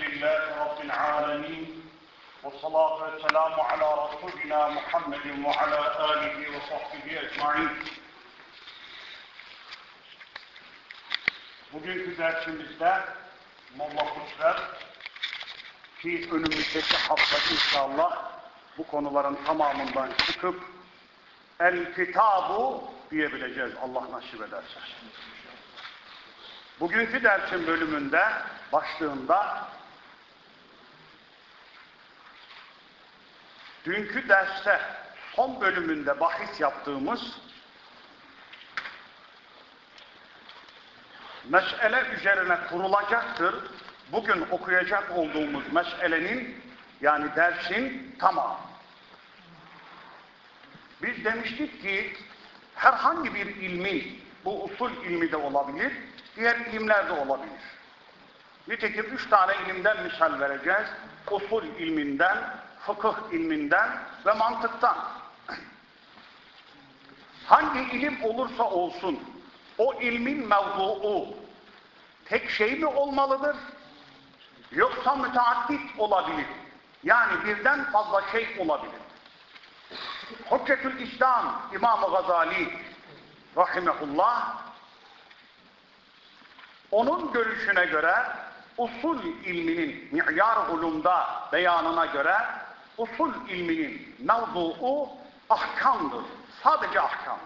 لله رب العالمين والصلاة والسلام على رسولنا محمد وعلى آله وصحبه أجمعين Bugünkü dersimizde Molla Kusrer ki önümüzdeki hafta inşallah bu konuların tamamından çıkıp El Kitabu diyebileceğiz Allah nasip ederse. Bugünkü dersin bölümünde, başlığında dünkü derste son bölümünde bahis yaptığımız mesele üzerine kurulacaktır. Bugün okuyacak olduğumuz meselenin yani dersin tamamı. Biz demiştik ki herhangi bir ilmin, bu usul ilmi de olabilir, diğer ilimler de olabilir. Nitekim üç tane ilimden misal vereceğiz. Usul ilminden, fıkıh ilminden ve mantıktan. Hangi ilim olursa olsun, o ilmin mevzuu tek şey mi olmalıdır? Yoksa müteaddit olabilir. Yani birden fazla şey olabilir. Hüccetül İslam İmam-ı Gazali rahimehullah onun görüşüne göre usul ilminin mi'yar ulumda beyanına göre usul ilminin mevzuu ahkamdır. Sadece ahkamdır.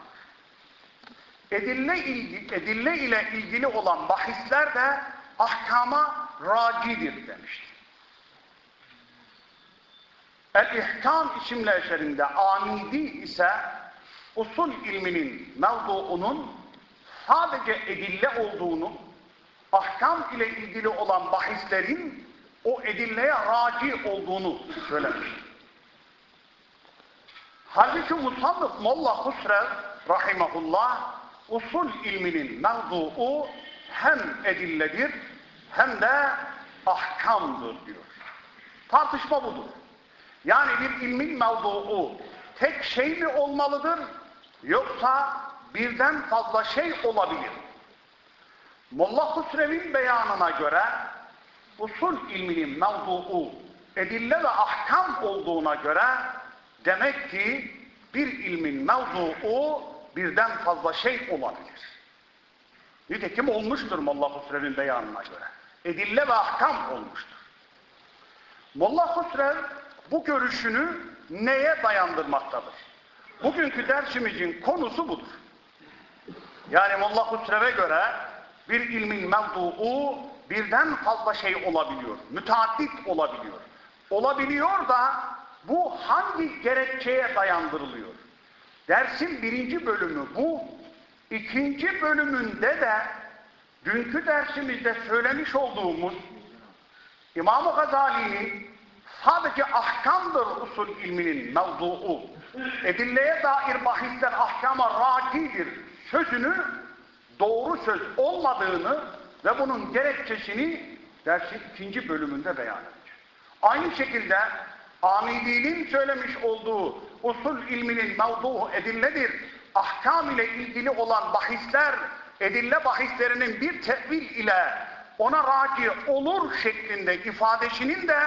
Edille, ilgi, edille ile ilgili olan bahisler de ahkama racidir demiştir. El-İhkam isimli eserinde amidi ise usul ilminin mevzuunun sadece edille olduğunu, ahkam ile ilgili olan bahislerin o edilleye raci olduğunu söylemiş. Halbuki Musannıf Molla Husrev rahimahullah usul ilminin mevzuu hem edilledir hem de ahkamdır diyor. Tartışma budur. Yani bir ilmin mevzuu tek şey mi olmalıdır yoksa birden fazla şey olabilir. Molla Husrev'in beyanına göre usul ilminin mevzuu edille ve ahkam olduğuna göre demek ki bir ilmin mevzuu birden fazla şey olabilir. Nitekim olmuştur Molla Husrev'in beyanına göre. Edille ve ahkam olmuştur. Molla Husrev bu görüşünü neye dayandırmaktadır? Bugünkü dersimizin konusu budur. Yani Molla Husrev'e göre bir ilmin mevzuu birden fazla şey olabiliyor. Müteaddit olabiliyor. Olabiliyor da bu hangi gerekçeye dayandırılıyor? Dersin birinci bölümü bu. İkinci bölümünde de dünkü dersimizde söylemiş olduğumuz İmam-ı Gazali'nin sadece ahkamdır usul ilminin mevzuu. Edilleye dair bahisler ahkama racidir sözünü doğru söz olmadığını ve bunun gerekçesini dersin ikinci bölümünde beyan edecek. Aynı şekilde Amidi'nin söylemiş olduğu usul ilminin mevzuu edilledir. Ahkam ile ilgili olan bahisler, edille bahislerinin bir tevil ile ona raci olur şeklinde ifadesinin de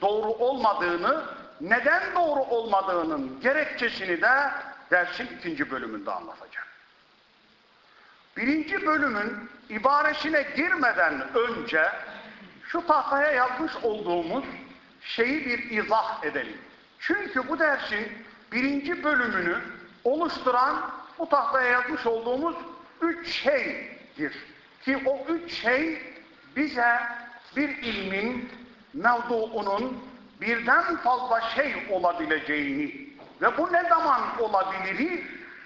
doğru olmadığını, neden doğru olmadığının gerekçesini de dersin ikinci bölümünde anlatacağım. Birinci bölümün ibaresine girmeden önce şu tahtaya yazmış olduğumuz şeyi bir izah edelim. Çünkü bu dersin birinci bölümünü oluşturan bu tahtaya yazmış olduğumuz üç şeydir. Ki o üç şey bize bir ilmin mevzuunun birden fazla şey olabileceğini ve bu ne zaman olabiliri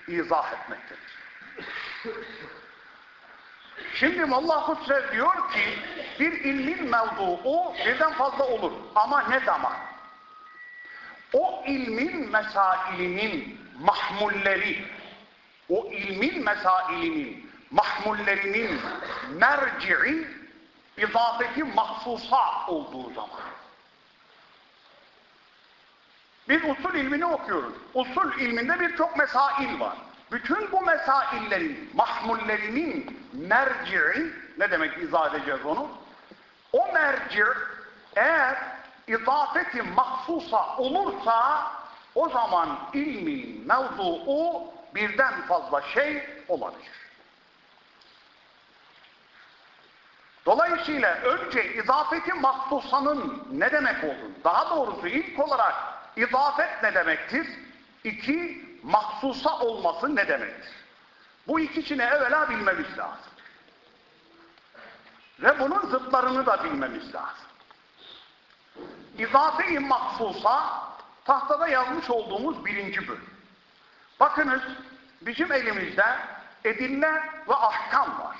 izah etmektedir. Şimdi Molla Husrev diyor ki bir ilmin mevzuu birden fazla olur. Ama ne zaman? O ilmin mesailinin mahmulleri, o ilmin mesailinin mahmullerinin merci'i izafeti mahsusa olduğu zaman. Biz usul ilmini okuyoruz. Usul ilminde birçok mesail var. Bütün bu mesaillerin, mahmullerinin merci'i, ne demek izah edeceğiz onu? O merci eğer izafeti mahsusa olursa o zaman ilmin mevzuu birden fazla şey olabilir. Dolayısıyla önce izafeti mahsusanın ne demek olduğunu, daha doğrusu ilk olarak izafet ne demektir? İki, mahsusa olması ne demektir? Bu ikisini evvela bilmemiz lazım. Ve bunun zıtlarını da bilmemiz lazım. İzafe-i mahsusa tahtada yazmış olduğumuz birinci bölüm. Bakınız bizim elimizde edille ve ahkam var.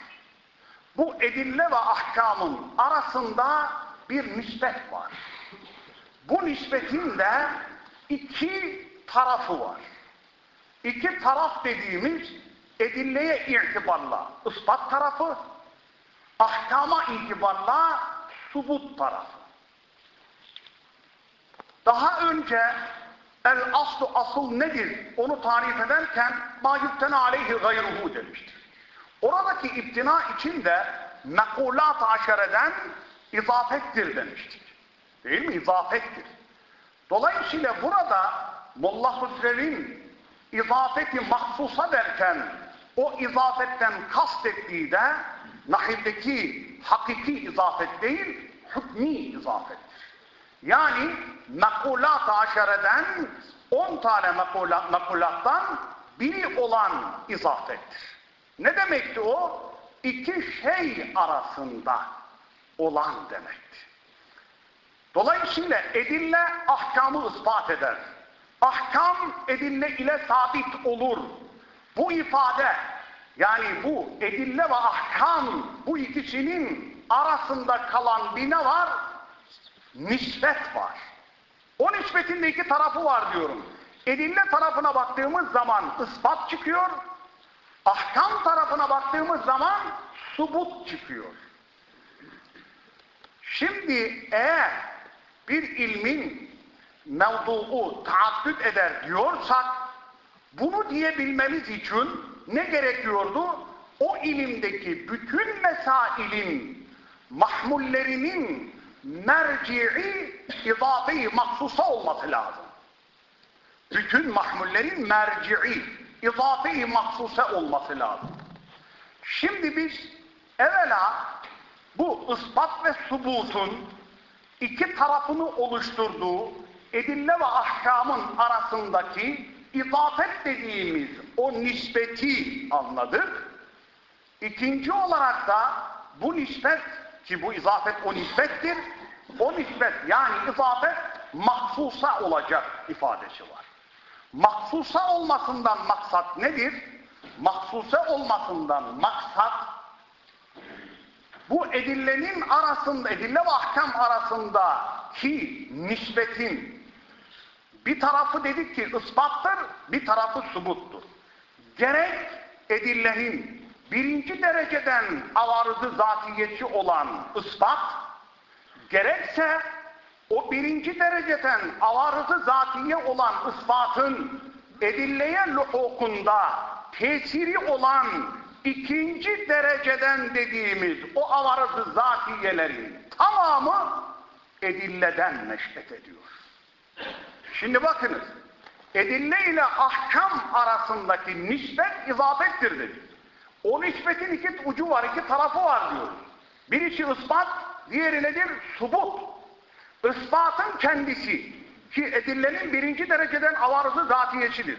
Bu edille ve ahkamın arasında bir nispet var. Bu nispetin de iki tarafı var. İki taraf dediğimiz edilleye itibarla ispat tarafı, ahkama itibarla subut tarafı. Daha önce el aslu asıl nedir onu tarif ederken mayüpten aleyhi gayruhu demiştir. Oradaki iptina içinde mekulat aşereden izafettir demiştik. Değil mi? İzafettir. Dolayısıyla burada Molla Hüsrev'in izafeti mahsusa derken o izafetten kastettiği de nahildeki hakiki izafet değil, hükmi izafettir. Yani mekulat aşereden 10 tane mekulat, mekulattan biri olan izafettir. Ne demekti o? İki şey arasında olan demekti. Dolayısıyla edille ahkamı ispat eder. Ahkam edille ile sabit olur. Bu ifade yani bu edille ve ahkam bu ikisinin arasında kalan bir ne var? Nispet var. O nispetin de iki tarafı var diyorum. Edille tarafına baktığımız zaman ispat çıkıyor. Ahkam tarafına baktığımız zaman subut çıkıyor. Şimdi eğer bir ilmin mevduu taaddüt eder diyorsak bunu diyebilmemiz için ne gerekiyordu? O ilimdeki bütün mesailin mahmullerinin merci'i izafe-i maksusa olması lazım. Bütün mahmullerin merci'i izafe-i maksusa olması lazım. Şimdi biz evvela bu ispat ve subutun iki tarafını oluşturduğu edille ve ahkamın arasındaki izafet dediğimiz o nispeti anladık. İkinci olarak da bu nispet ki bu izafet o nispettir. O nispet yani izafet mahsusa olacak ifadesi var. Mahsusa olmasından maksat nedir? Mahsusa olmasından maksat bu edillenin arasında, edille ve ahkam arasında ki nispetin bir tarafı dedik ki ispattır, bir tarafı subuttur. Gerek edillenin birinci dereceden avarızı zatiyeti olan ispat, gerekse o birinci dereceden avarızı zatiye olan ispatın edilleye luhukunda tesiri olan ikinci dereceden dediğimiz o avarızı zatiyelerin tamamı edilleden neşet ediyor. Şimdi bakınız, edille ile ahkam arasındaki nispet izafettir dedik. O nispetin iki ucu var, iki tarafı var diyoruz. Birisi ispat, diğeri nedir? Subut. Ispatın kendisi ki edillenin birinci dereceden avarızı zatiyesidir.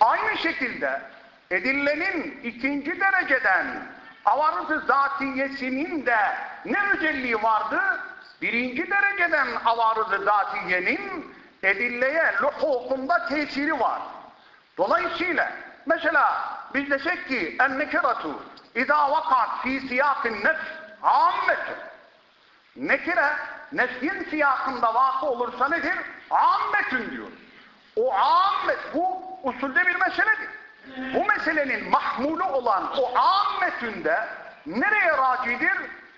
Aynı şekilde edillenin ikinci dereceden avarızı zatiyesinin de ne özelliği vardı? Birinci dereceden avarızı zatiyenin edilleye luhukunda tesiri var. Dolayısıyla mesela biz desek ki en-nekiratu izâ vakat fî siyâkin nefs âmmetun nekire nefsin siyakında vakı olursa nedir? Ammetün diyor. O ammet bu usulde bir meseledir. Bu meselenin mahmulu olan o ammetünde nereye racidir?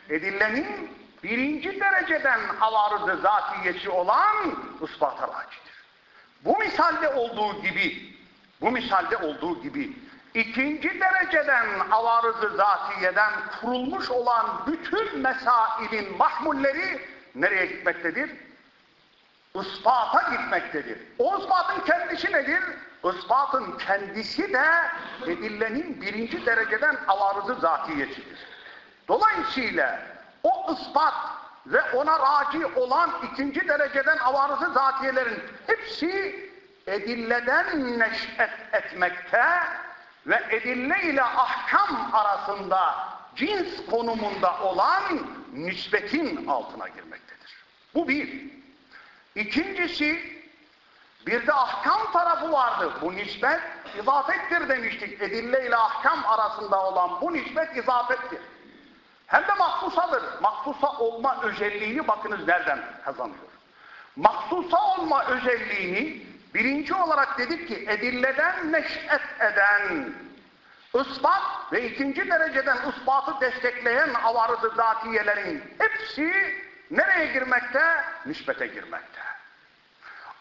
Edillenin birinci dereceden avarızı zatiyesi olan ispata racidir. Bu misalde olduğu gibi bu misalde olduğu gibi ikinci dereceden avarızı zatiyeden kurulmuş olan bütün mesailin mahmulleri nereye gitmektedir? Ispata gitmektedir. O ispatın kendisi nedir? Ispatın kendisi de edillenin birinci dereceden avarızı zatiyesidir. Dolayısıyla o ispat ve ona raci olan ikinci dereceden avarızı zatiyelerin hepsi edilleden neş'et etmekte ve edille ile ahkam arasında cins konumunda olan nisbetin altına girmektedir. Bu bir. İkincisi bir de ahkam tarafı vardı. Bu nispet izafettir demiştik. Edille ile ahkam arasında olan bu nispet izafettir. Hem de mahsusadır. Mahsusa olma özelliğini bakınız nereden kazanıyor. Mahsusa olma özelliğini birinci olarak dedik ki edilleden neş'et eden ispat ve ikinci dereceden ispatı destekleyen avarızı zatiyelerin hepsi nereye girmekte? Nispete girmekte.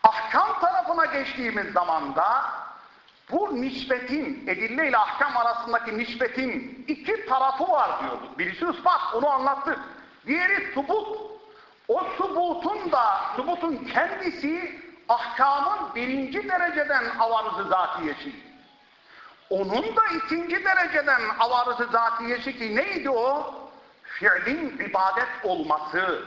Ahkam tarafına geçtiğimiz zaman da bu nispetin, edille ile ahkam arasındaki nispetin iki tarafı var diyorduk. Birisi ispat, onu anlattık. Diğeri subut. O subutun da, subutun kendisi ahkamın birinci dereceden avarızı zatiyesi. Onun da ikinci dereceden avarızı zatiyesi ki neydi o? Fiilin ibadet olması,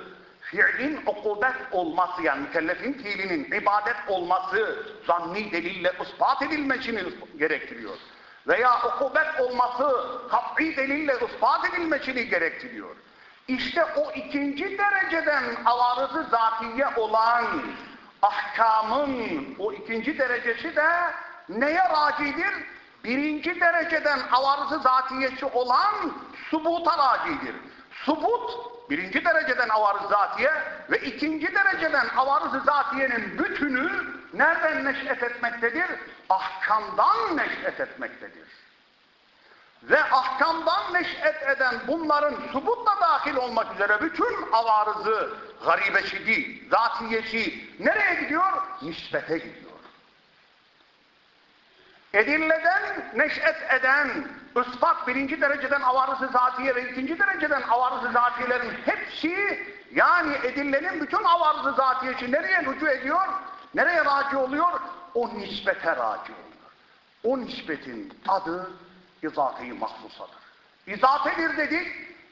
fiilin ukubet olması yani mükellefin fiilinin ibadet olması zanni delille ispat edilmesini gerektiriyor. Veya ukubet olması kat'i delille ispat edilmesini gerektiriyor. İşte o ikinci dereceden avarızı zatiye olan ahkamın o ikinci derecesi de neye racidir? Birinci dereceden avarızı zatiyesi olan subuta racidir. Subut birinci dereceden avarız zatiye ve ikinci dereceden avarız zatiyenin bütünü nereden neş'et etmektedir? Ahkamdan neş'et etmektedir. Ve ahkamdan neş'et eden bunların subutla dahil olmak üzere bütün avarızı, garibesidi, zatiyesi nereye gidiyor? Nispete gidiyor. Edilleden neş'et eden ispat birinci dereceden avarızı zatiye ve ikinci dereceden avarızı zatiyelerin hepsi yani edillenin bütün avarızı zatiyesi nereye rücu ediyor? Nereye raci oluyor? O nispete raci oluyor. O nispetin adı izafe-i mahsusadır. İzafedir dedik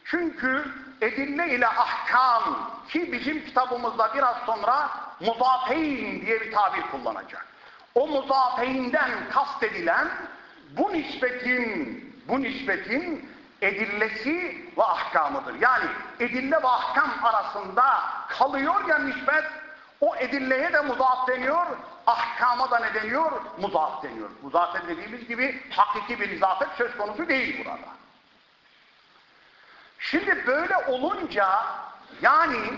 çünkü edille ile ahkam ki bizim kitabımızda biraz sonra muzafeyn diye bir tabir kullanacak. O muzafeyinden kastedilen bu nispetin bu nispetin edillesi ve ahkamıdır. Yani edille ve ahkam arasında kalıyor ya nispet, o edilleye de muzaf deniyor, ahkama da ne deniyor? Muzaf deniyor. Muzafet dediğimiz gibi hakiki bir izafet söz konusu değil burada. Şimdi böyle olunca yani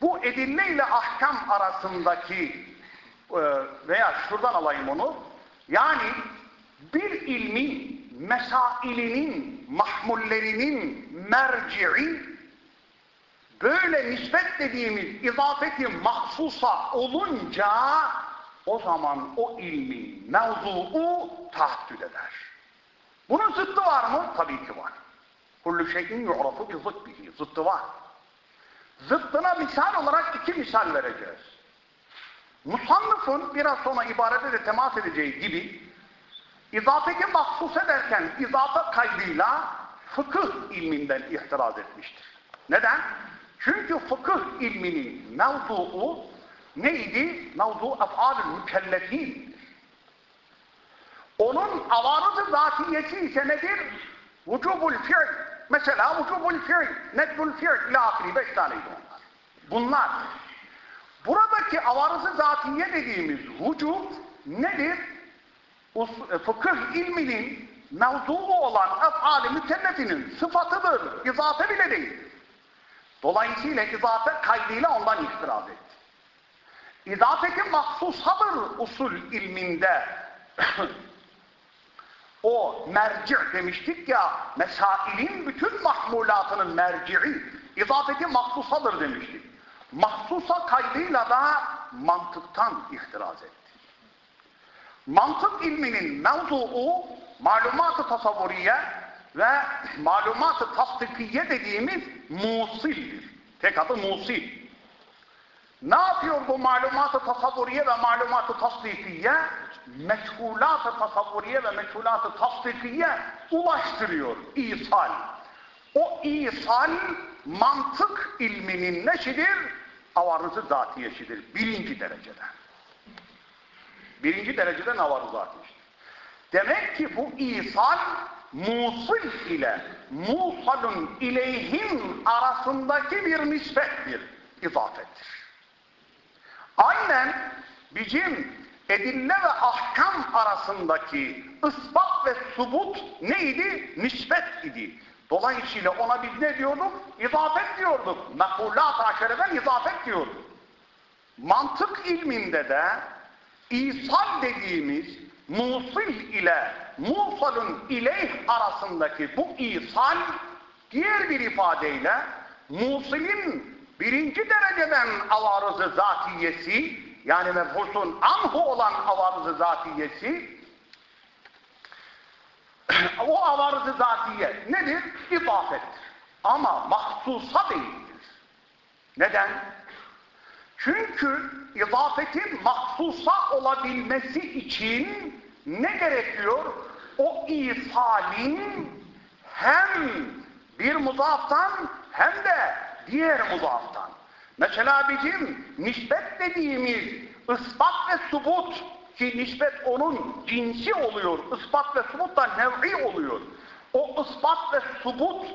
bu edille ile ahkam arasındaki e, veya şuradan alayım onu yani bir ilmin mesailinin, mahmullerinin merci'i böyle nispet dediğimiz izafeti mahsusa olunca o zaman o ilmin mevzuu tahaddüd eder. Bunun zıttı var mı? Tabii ki var. Kullu şeyin yu'rafu bi zıddihi. Zıttı var. Zıttına misal olarak iki misal vereceğiz. Musannıfın biraz sonra ibarete de temas edeceği gibi İzafeti mahsus ederken izafe kaydıyla fıkıh ilminden ihtiraz etmiştir. Neden? Çünkü fıkıh ilminin mevzuu neydi? Mevzu ef'al-ı mükellefin. Onun avarızı zatiyeti ise nedir? Vücubul fi'l. Mesela vücubul fi'l, nedbul fi'l ila ahiri beş taneydi onlar. Bunlar. Buradaki avarızı zatiye dediğimiz vücub nedir? E, fıkıh ilminin mevzuu olan ef'ali mükellefinin sıfatıdır. İzafe bile değil. Dolayısıyla izafe kaydıyla ondan ihtiraz etti. İzafeti mahsusadır usul ilminde. o merci demiştik ya, mesailin bütün mahmulatının merci'i, izafeti mahsusadır demiştik. Mahsusa kaydıyla da mantıktan ihtiraz etti. Mantık ilminin mevzuu malumat-ı tasavvuriye ve malumat-ı tasdikiye dediğimiz musildir. Tek adı musil. Ne yapıyor bu malumatı tasavvuriye ve malumatı tasdikiye? Meçhulat-ı tasavvuriye ve meçhulat-ı tasdikiye ulaştırıyor İsal. O İsal mantık ilminin neşidir? Avarızı zatiyeşidir. Birinci derecede. Birinci derecede navarı zatiyeşidir. Demek ki bu İsal Musul ile Musalun ileyhim arasındaki bir nispettir, izafettir. Aynen bizim edille ve ahkam arasındaki ispat ve subut neydi? Nispet idi. Dolayısıyla ona biz ne diyorduk? İzafet diyorduk. Mekulat-ı aşereden izafet diyorduk. Mantık ilminde de İsal dediğimiz musil ile musalun ileyh arasındaki bu isal diğer bir ifadeyle musilin birinci dereceden avarızı zatiyesi yani mefhusun anhu olan avarızı zatiyesi o avarızı zatiye nedir? İzafettir. Ama mahsusa değildir. Neden? Çünkü izafetin mahsusa olabilmesi için ne gerekiyor? O isalin hem bir muzaftan hem de diğer muzaftan. Mesela bizim nispet dediğimiz ispat ve subut ki nispet onun cinsi oluyor. Ispat ve subut da nev'i oluyor. O ispat ve subut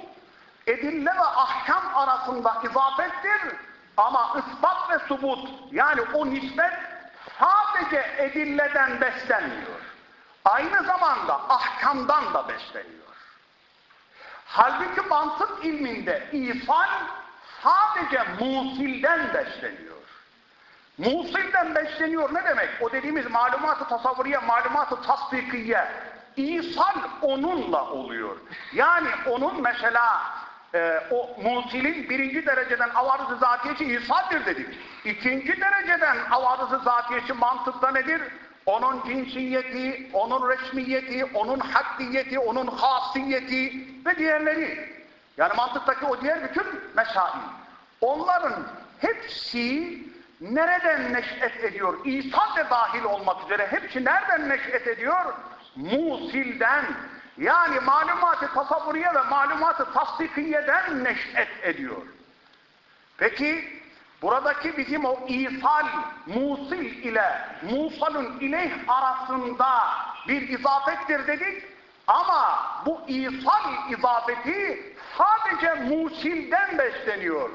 edille ve ahkam arasında izafettir. Ama ispat ve subut yani o nispet sadece edilleden beslenmiyor. Aynı zamanda ahkamdan da besleniyor. Halbuki mantık ilminde İsal sadece musilden besleniyor. Musilden besleniyor ne demek? O dediğimiz malumatı tasavvuriye, malumatı tasdikiye. İsal onunla oluyor. Yani onun mesela e, o musilin birinci dereceden avarızı zatiyesi İsa'dır dedik. İkinci dereceden avarızı zatiyesi mantıkta nedir? Onun cinsiyeti, onun resmiyeti, onun haddiyeti, onun hasiyeti ve diğerleri. Yani mantıktaki o diğer bütün mesail. Onların hepsi nereden neş'et ediyor? İsa de dahil olmak üzere hepsi nereden neş'et ediyor? Musilden. Yani malumatı tasavvuriye ve malumatı tasdikiyeden neş'et ediyor. Peki buradaki bizim o isal, musil ile musalun ileyh arasında bir izafettir dedik. Ama bu isal izafeti sadece musilden besleniyor.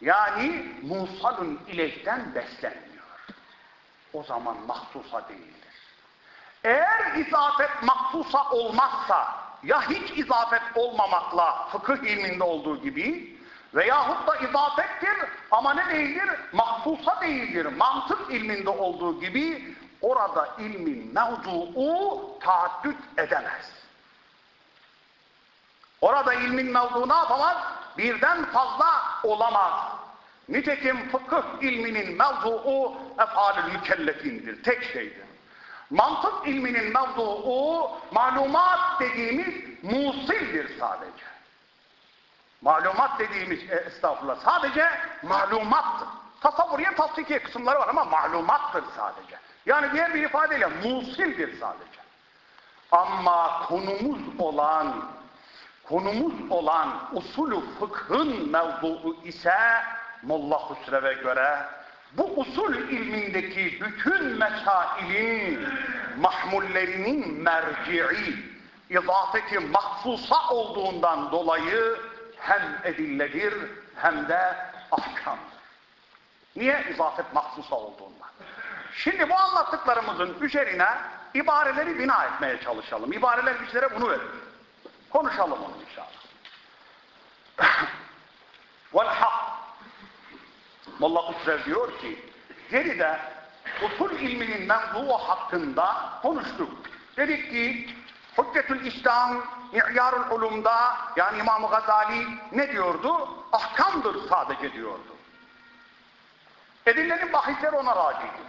Yani musalun ileyhten beslenmiyor. O zaman mahsusa değildir. Eğer izafet mahsusa olmazsa ya hiç izafet olmamakla fıkıh ilminde olduğu gibi veyahut da izafettir ama ne değildir? Mahsusa değildir. Mantık ilminde olduğu gibi orada ilmin mevzuu taaddüt edemez. Orada ilmin mevzu ne yapamaz? Birden fazla olamaz. Nitekim fıkıh ilminin mevzuu efalül mükellefindir. Tek şeydir. Mantık ilminin mevzuu malumat dediğimiz musildir sadece. Malumat dediğimiz e, estağfurullah sadece malumattır. Tasavvuriye tasdikiye kısımları var ama malumattır sadece. Yani diğer bir ifadeyle musildir sadece. Ama konumuz olan konumuz olan usulü fıkhın mevzuu ise Molla Hüsrev'e göre bu usul ilmindeki bütün mesailin mahmullerinin merci'i izafeti mahsusa olduğundan dolayı hem edilledir hem de ahkamdır. Niye? izafet mahsusa olduğundan. Şimdi bu anlattıklarımızın üzerine ibareleri bina etmeye çalışalım. İbareler bizlere bunu verir. Konuşalım onu inşallah. Vel. Molla Kusrev diyor ki, geride usul ilminin mevzuu hakkında konuştuk. Dedik ki, Hüccetül İslam, İ'yarul Ulum'da, yani İmam Gazali ne diyordu? Ahkamdır sadece diyordu. Edillerin bahisleri ona racidir.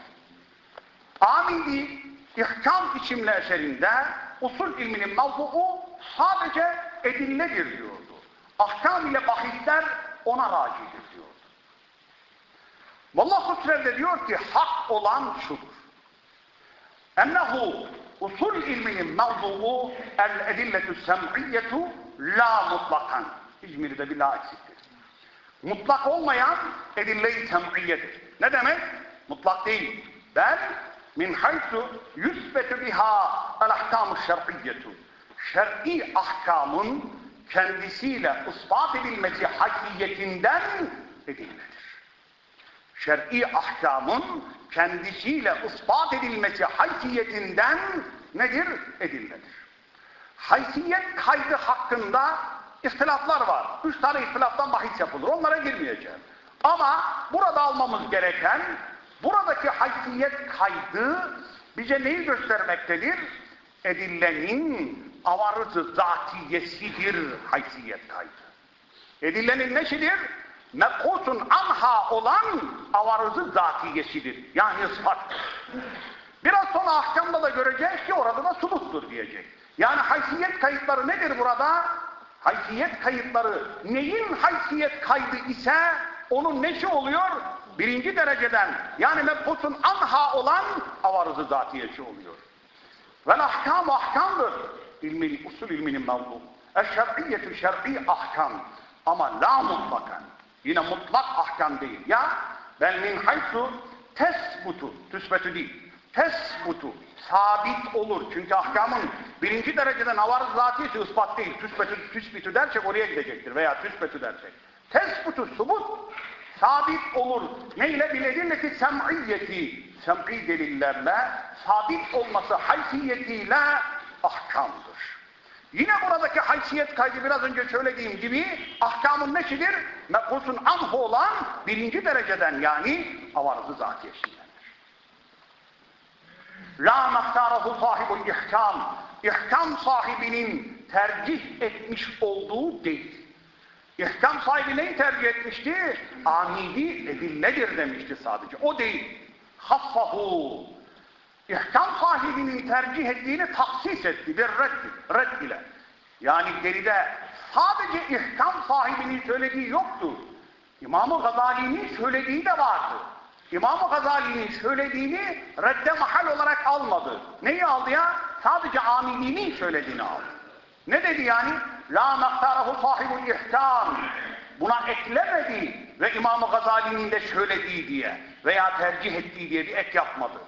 Amidi, İhkam isimli eserinde usul ilminin mevzuu sadece edilledir diyordu. Ahkam ile bahisler ona racidir. Vallahu de diyor ki hak olan şudur. Ennehu usul ilminin mevzuu el edilletü sem'iyyetu la mutlakan. İzmir'de bir la eksiktir. Mutlak olmayan edille-i sem'iyedir. Ne demek? Mutlak değil. Ben min haysu yüsbetu biha el ahkamu şer'iyyetu. Şer'i ahkamın kendisiyle ispat edilmesi haysiyetinden edilmedir. Şer'i ahkamın kendisiyle ispat edilmesi haysiyetinden nedir? Edilmedir. Haysiyet kaydı hakkında ihtilaflar var. Üç tane ihtilaftan bahis yapılır. Onlara girmeyeceğim. Ama burada almamız gereken buradaki haysiyet kaydı bize neyi göstermektedir? Edillenin avarızı zatiyesidir haysiyet kaydı. Edillenin neşidir? Mebhusun anha olan avarızı zatiyesidir. Yani ispattır. Biraz sonra ahkamda da göreceğiz ki orada da subuttur diyecek. Yani haysiyet kayıtları nedir burada? Haysiyet kayıtları neyin haysiyet kaydı ise onun neşi oluyor? Birinci dereceden yani mebhusun anha olan avarızı zatiyesi oluyor. Vel ahkam ahkamdır. İlmin, usul ilminin mevzu. Eşşer'iyyetü şer'i ahkam. Ama la mutlakan. Yine mutlak ahkam değil. Ya bel min haysu tesbutu. Tüsbetü değil. Tesbutu. Sabit olur. Çünkü ahkamın birinci dereceden avarız zatiyesi ispat değil. Tüsbetü, tüsbitü dersek oraya gidecektir. Veya tüsbetü dersek. Tesbutu, subut. Sabit olur. Neyle? Biledilleti sem'iyyeti. Sem'i delillerle sabit olması haysiyetiyle ahkamdır. Yine buradaki haysiyet kaydı biraz önce söylediğim gibi ahkamın neşidir? Mekhusun anhu olan birinci dereceden yani avarızı zatiyesindendir. La mehtarahu sahibul ihkam. İhkam sahibinin tercih etmiş olduğu değil. İhkam sahibi neyi tercih etmişti? Amidi edilledir demişti sadece. O değil. Hassahu. İhkam sahibinin tercih ettiğini taksis etti bir red, red ile. Yani geride sadece ihkam sahibinin söylediği yoktu. İmam-ı Gazali'nin söylediği de vardı. İmam-ı Gazali'nin söylediğini redde mahal olarak almadı. Neyi aldı ya? Sadece amilinin söylediğini aldı. Ne dedi yani? La mehtarahu sahibul ihkam. Buna eklemedi ve İmam-ı Gazali'nin de söylediği diye veya tercih ettiği diye bir ek yapmadı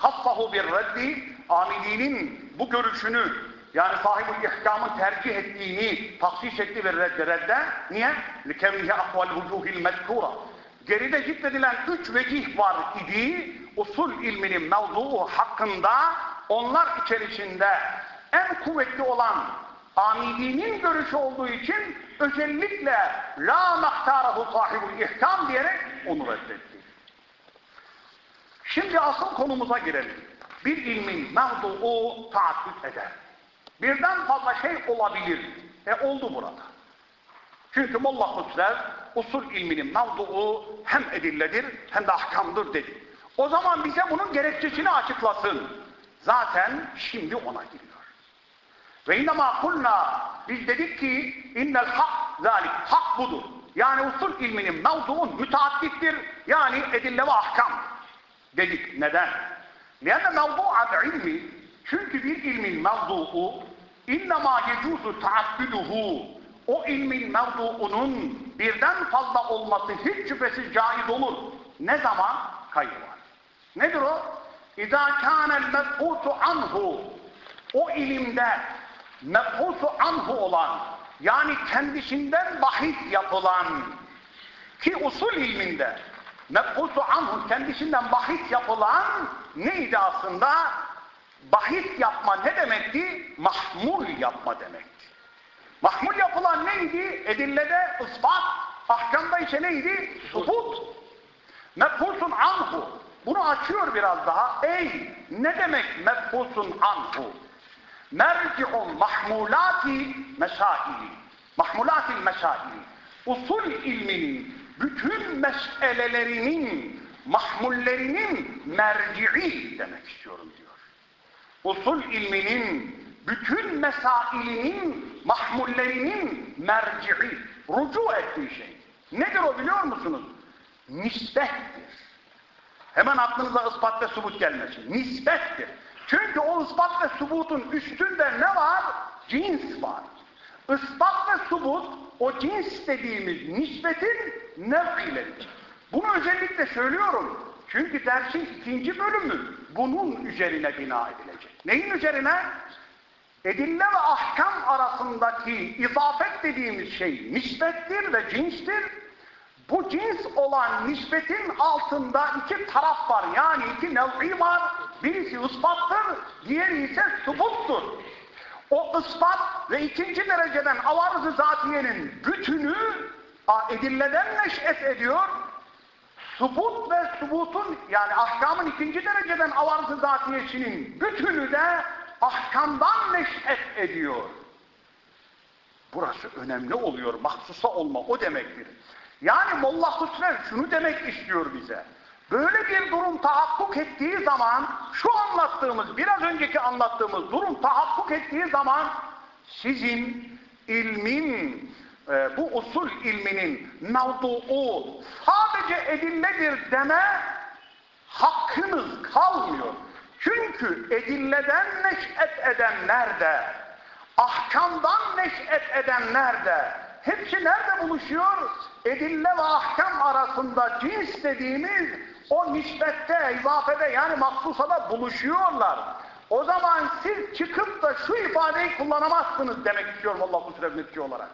Hassahu bir reddi, amilinin bu görüşünü yani sahibi ihkamın tercih ettiğini taksis etti bir redde redde. Niye? لِكَوْنِهِ اَقْوَ الْوُجُوهِ الْمَذْكُورَ Geride zikredilen üç vecih var idi. Usul ilminin mevzuu hakkında onlar içerisinde en kuvvetli olan Amidinin görüşü olduğu için özellikle la mahtarahu sahibul ihkam diyerek onu reddetti. Şimdi asıl konumuza girelim. Bir ilmin mevduu taaddüt eder. Birden fazla şey olabilir. E oldu burada. Çünkü Molla Hüsrev usul ilminin mevduu hem edilledir hem de ahkamdır dedi. O zaman bize bunun gerekçesini açıklasın. Zaten şimdi ona giriyor. Ve innemâ kulnâ biz dedik ki innel hak zâlik hak budur. Yani usul ilminin mevzuun müteaddittir. Yani edille ve ahkam dedik. Neden? Lenne mevdu'at ilmi çünkü bir ilmin mevzuu innemâ yecuzu taaddüduhu o ilmin mevzuunun birden fazla olması hiç şüphesiz caiz olur. Ne zaman? Kayıt var. Nedir o? İzâ kânel mebhutu anhu o ilimde mebhusu anhu olan yani kendisinden bahis yapılan ki usul ilminde mebhusu anhu kendisinden bahis yapılan neydi aslında? Bahis yapma ne demekti? Mahmul yapma demekti. Mahmul yapılan neydi? Edillede ispat, ahkamda ise neydi? Subut. Mebhusun anhu. Bunu açıyor biraz daha. Ey ne demek mebhusun anhu? merci'un mahmulati mesaili. Mahmulatil mesaili. Usul ilminin bütün meselelerinin mahmullerinin merci'i demek istiyorum diyor. Usul ilminin bütün mesailinin mahmullerinin merci'i, rucu ettiği şey. Nedir o biliyor musunuz? Nispettir. Hemen aklınıza ispat ve subut gelmesin. Nispettir. Çünkü o ispat ve subutun üstünde ne var? Cins var. Ispat ve subut o cins dediğimiz nispetin nev'ileridir. Bunu özellikle söylüyorum. Çünkü dersin ikinci bölümü bunun üzerine bina edilecek. Neyin üzerine? Edille ve ahkam arasındaki izafet dediğimiz şey nispettir ve cinstir. Bu cins olan nispetin altında iki taraf var. Yani iki nev'i var. Birisi ispattır, diğeri ise subuttur. O ispat ve ikinci dereceden avarız-ı zatiyenin bütünü edilleden neş'et ediyor. Subut ve subutun yani ahkamın ikinci dereceden avarız-ı zatiyesinin bütünü de ahkamdan neş'et ediyor. Burası önemli oluyor. Mahsusa olma o demektir. Yani Molla Hüsrev şunu demek istiyor bize. Böyle bir durum tahakkuk ettiği zaman şu anlattığımız, biraz önceki anlattığımız durum tahakkuk ettiği zaman sizin ilmin, e, bu usul ilminin mevduu sadece edilledir deme hakkınız kalmıyor. Çünkü edilleden neş'et edenler de, ahkamdan neş'et edenler de, hepsi nerede buluşuyor? Edille ve ahkam arasında cins dediğimiz o nispette, izafede yani maksusada buluşuyorlar. O zaman siz çıkıp da şu ifadeyi kullanamazsınız demek istiyorum Allah Kusur olarak.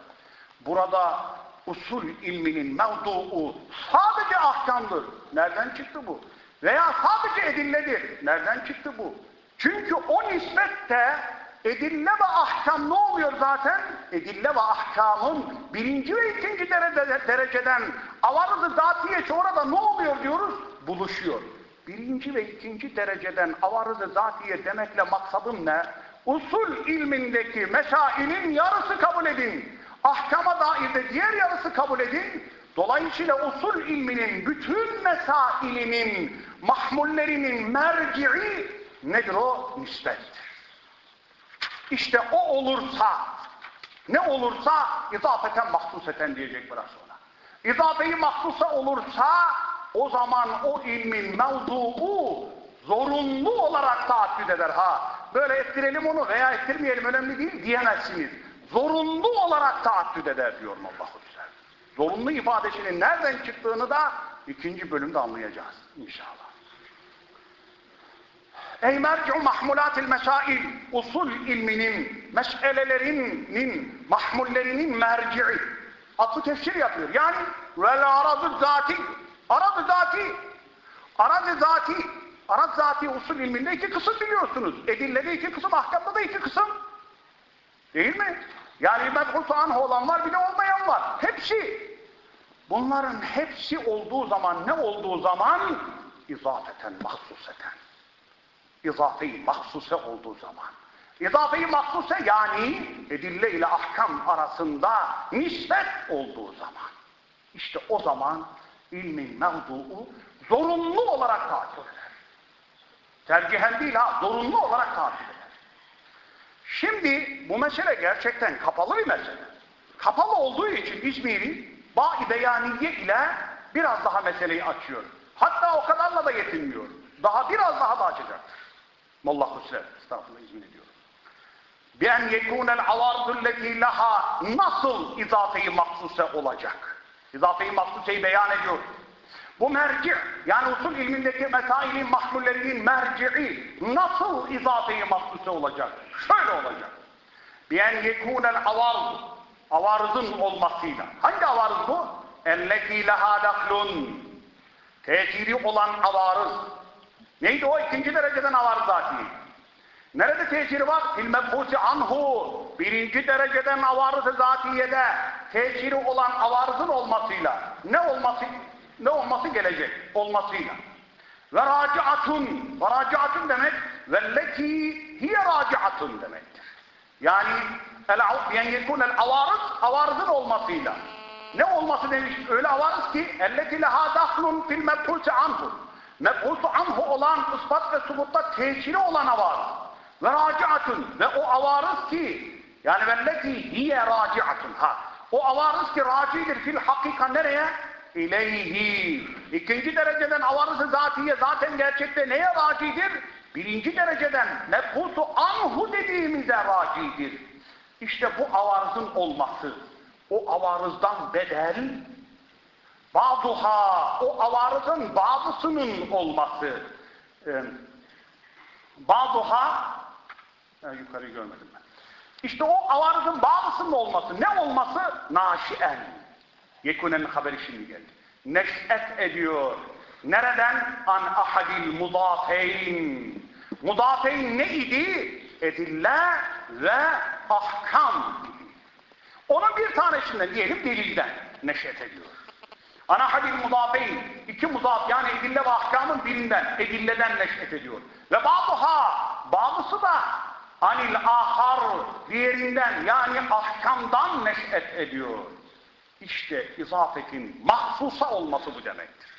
Burada usul ilminin mevduu sadece ahkamdır. Nereden çıktı bu? Veya sadece edilledir. Nereden çıktı bu? Çünkü o nispette edille ve ahkam ne oluyor zaten? Edille ve ahkamın birinci ve ikinci derece, dereceden avarızı zatiyeti orada ne oluyor diyoruz? Buluşuyor. Birinci ve ikinci dereceden avarızı zatiye demekle maksadım ne? Usul ilmindeki mesailin yarısı kabul edin. Ahkama dair de diğer yarısı kabul edin. Dolayısıyla usul ilminin bütün mesailinin, mahmullerinin merci'i nedir o? Nispettir. İşte o olursa, ne olursa izafeten mahsuseten diyecek biraz sonra. İzafeyi mahsusa olursa o zaman o ilmin mevzuu zorunlu olarak taaddüt eder ha. Böyle ettirelim onu veya ettirmeyelim önemli değil diyemezsiniz. Zorunlu olarak taaddüt eder diyor Allah-u Zorunlu ifadesinin nereden çıktığını da ikinci bölümde anlayacağız inşallah. Ey merci'u mahmulatil mesail, usul ilminin, meselelerinin, mahmullerinin merci'i. Atlı tefsir yapıyor. Yani vel aradı zati, aradı zati, aradı zati, arad zati usul ilminde iki kısım biliyorsunuz. Edillede iki kısım, ahkamda da iki kısım. Değil mi? Yani medhusu anhu olan var bir de olmayan var. Hepsi. Bunların hepsi olduğu zaman ne olduğu zaman izafeten mahsuseten. İzafe-i mahsuse olduğu zaman. İzafe-i mahsuse yani edille ile ahkam arasında nispet olduğu zaman. İşte o zaman ilmin mevduu zorunlu olarak takip eder. Tercihen değil ha, zorunlu olarak takip eder. Şimdi bu mesele gerçekten kapalı bir mesele. Kapalı olduğu için İzmir'i Ba-i Beyaniye ile biraz daha meseleyi açıyor. Hatta o kadarla da yetinmiyor. Daha biraz daha da açacaktır. Molla Hüsrev, estağfurullah izin ediyorum. بِاَنْ يَكُونَ الْعَوَارْضُ الَّذ۪ي laha Nasıl izafeyi maksuse olacak? İzafeyi mahsusayı beyan ediyor. Bu merci, yani usul ilmindeki mesailin mahmullerinin merci'i nasıl izafeyi mahsuse olacak? Şöyle olacak. Bien yekunel avarz, avarzın olmasıyla. Hangi avarz bu? Elleki leha dahlun. Teciri olan avarız. Neydi o? ikinci dereceden avarız zaten. Nerede tesiri var? Filmebhusi anhu. Birinci dereceden avarız zatiyede tesiri olan avarızın olmasıyla. Ne olması? Ne olması gelecek? Olmasıyla. Ve raciatun. Ve raciatun demek velleti hiye raciatun demektir. Yani yani yekun el avarız, avarızın olmasıyla. Ne olması demiş? Öyle avarız ki elleti leha dahlun fil mebhulse anhu. Mebhulse anhu olan ispat ve subutta tesiri olan avarız. Ve raciatun ve o avarız ki yani velleti hiye raciatun ha. O avarız ki racidir fil hakika nereye? İleyhi. İkinci dereceden avarızı zatiye zaten gerçekte neye racidir? Birinci dereceden mebhutu anhu dediğimize racidir. İşte bu avarızın olması, o avarızdan bedel, bazıha, o avarızın bazısının olması, e, e, yukarıyı görmedim ben. İşte o avarızın bazısının olması, ne olması? Naşien. Yekunen haberi şimdi geldi. Neş'et ediyor. Nereden? An ahadil mudafeyn. Mudafeyn ne idi? Edille ve ahkam idi. Onun bir tanesinden diyelim delilden neşet ediyor. Ana hadil mudafeyn, iki mudaf yani edille ve ahkamın birinden, edilleden neşet ediyor. Ve bazıha, bazısı da anil ahar diğerinden yani ahkamdan neşet ediyor. İşte izafetin mahsusa olması bu demektir.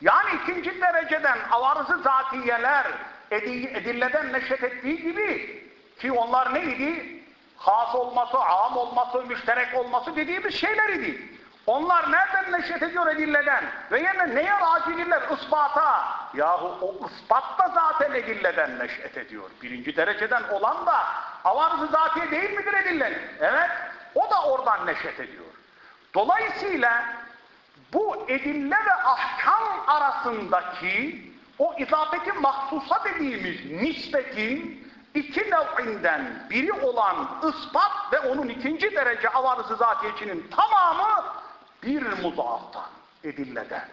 Yani ikinci dereceden avarızı zatiyeler edilleden neşet ettiği gibi ki onlar neydi? Has olması, am olması, müşterek olması dediğimiz şeyler idi. Onlar nereden neşet ediyor edilleden? Ve yine neye racilirler? Ispata. Yahu o ispat da zaten edilleden neşet ediyor. Birinci dereceden olan da avarızı zatiye değil midir edillen? Evet. O da oradan neşet ediyor. Dolayısıyla bu edille ve ahkam arasındaki o izafeti mahsusa dediğimiz nispetin iki nev'inden biri olan ispat ve onun ikinci derece avarızı zatiyecinin tamamı bir muzaaftan, edilleden.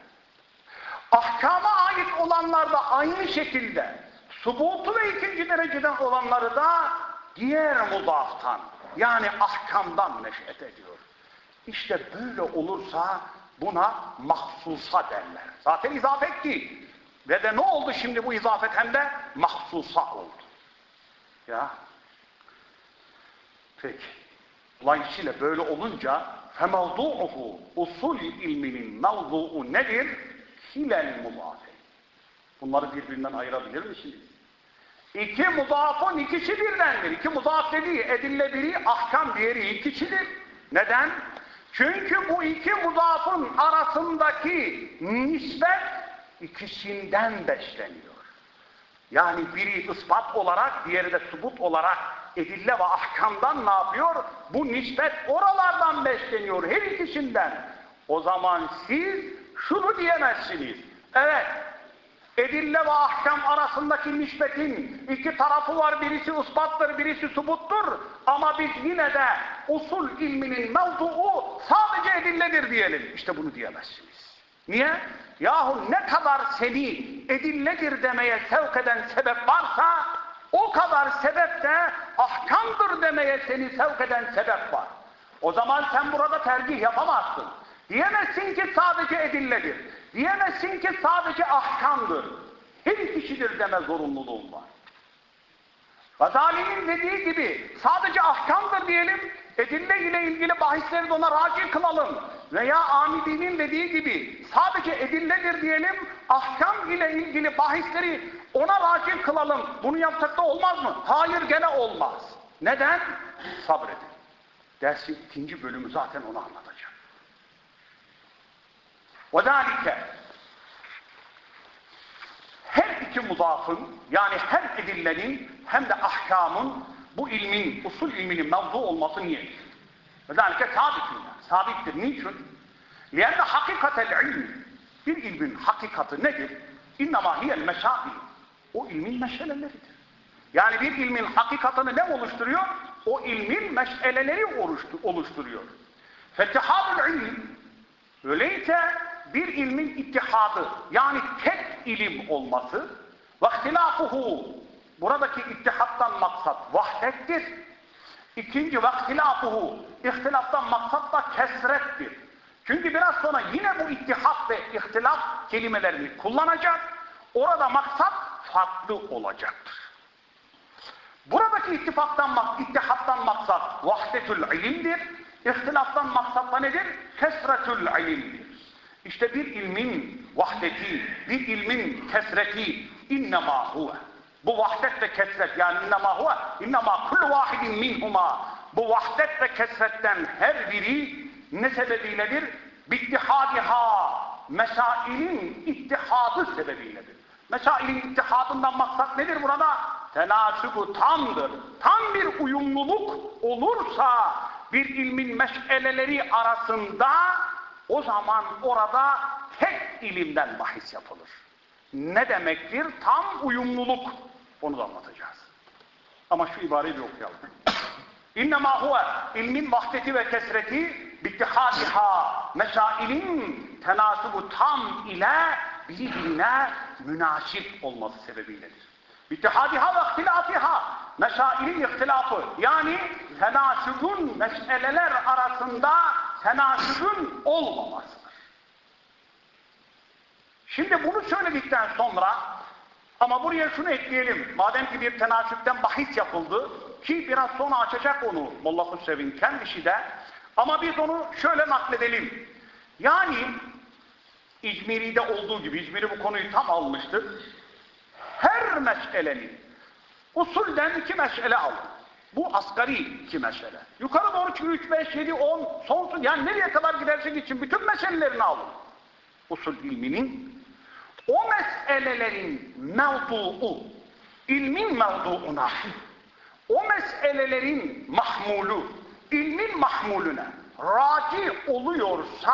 Ahkama ait olanlar da aynı şekilde subutu ve ikinci dereceden olanları da diğer muzaaftan yani ahkamdan neşet ediyor. İşte böyle olursa buna mahsusa derler. Zaten izafet değil. Ve de ne oldu şimdi bu izafet hem de mahsusa oldu. Ya. Peki. Dolayısıyla böyle olunca فَمَوْضُعُهُ usul ilminin mevzuu nedir? Hilel mudafe. Bunları birbirinden ayırabilir misiniz? İki mudafın ikisi birdendir. İki mudaf dediği edille biri, ahkam diğeri ikisidir. Neden? Çünkü bu iki mudafın arasındaki nispet ikisinden besleniyor. Yani biri ispat olarak, diğeri de subut olarak edille ve ahkamdan ne yapıyor? Bu nispet oralardan besleniyor, her ikisinden. O zaman siz şunu diyemezsiniz. Evet, edille ve ahkam arasındaki nispetin iki tarafı var. Birisi ispattır, birisi subuttur. Ama biz yine de usul ilminin mevzuu sadece edilledir diyelim. İşte bunu diyemezsiniz. Niye? Yahu ne kadar seni edilledir demeye sevk eden sebep varsa o kadar sebep de ahkamdır demeye seni sevk eden sebep var. O zaman sen burada tercih yapamazsın. Diyemezsin ki sadece edilledir. Diyemezsin ki sadece ahkamdır. Her kişidir deme zorunluluğun var. Gazali'nin dediği gibi sadece ahkamdır diyelim, edille ile ilgili bahisleri de ona raci kılalım. Veya Amidi'nin dediği gibi sadece edilledir diyelim, ahkam ile ilgili bahisleri ona raci kılalım. Bunu yapsak da olmaz mı? Hayır gene olmaz. Neden? Sabredin. Dersin ikinci bölümü zaten onu anlatacak. وَذَٰلِكَ Her iki mudafın yani hem edillenin hem de ahkamın bu ilmin, usul ilminin mevzu olması niyedir? وَذَٰلِكَ sabittir. Sabittir. Niçin? لِيَنَّ حَقِقَةَ الْعِلْمِ Bir ilmin hakikati nedir? اِنَّمَا هِيَ الْمَشَابِهِ o ilmin meşeleleridir. Yani bir ilmin hakikatını ne oluşturuyor? O ilmin meşeleleri oluşturuyor. Fettihadul ilm. Öyleyse bir ilmin ittihadı yani tek ilim olması ve ihtilafuhu buradaki ittihattan maksat vahdettir. İkinci ve ihtilafuhu ihtilaftan maksat da kesrettir. Çünkü biraz sonra yine bu ittihat ve ihtilaf kelimelerini kullanacak. Orada maksat farklı olacaktır. Buradaki ittifaktan, ittihattan maksat vahdetül ilimdir. İhtilaftan maksat da nedir? Kesretül ilimdir. İşte bir ilmin vahdeti, bir ilmin kesreti innema huve. Bu vahdet ve kesret yani innema huve, innema kullu vahidin minhuma. bu vahdet ve kesretten her biri ne sebebiyledir? Bittihadiha, mesailin ittihadı sebebiyledir. Mesailin ittihadından maksat nedir burada? Tenasubu tamdır. Tam bir uyumluluk olursa bir ilmin meşeleleri arasında o zaman orada tek ilimden bahis yapılır. Ne demektir? Tam uyumluluk. Onu da anlatacağız. Ama şu ibareyi bir okuyalım. İnnemâ huve ilmin vahdeti ve kesreti bittihadiha mesailin tenasubu tam ile birbirine münasip olması sebebiyledir. Bittihadiha ve ihtilatiha mesailin ihtilafı yani tenasubun meseleler arasında tenasubun olmamasıdır. Şimdi bunu söyledikten sonra ama buraya şunu ekleyelim. Madem ki bir tenasüpten bahis yapıldı ki biraz sonra açacak onu Molla Hüsrev'in kendisi de ama biz onu şöyle nakledelim. Yani İzmiri'de olduğu gibi İzmiri bu konuyu tam almıştı. Her meselenin usulden iki mesele aldı. Bu asgari iki mesele. Yukarı doğru çıkıyor 3, 5, 7, 10, sonsuz yani nereye kadar gidersek için bütün meselelerini alın. Usul ilminin o meselelerin mevduu, ilmin mevduuna, o meselelerin mahmulu, ilmin mahmulüne raci oluyorsa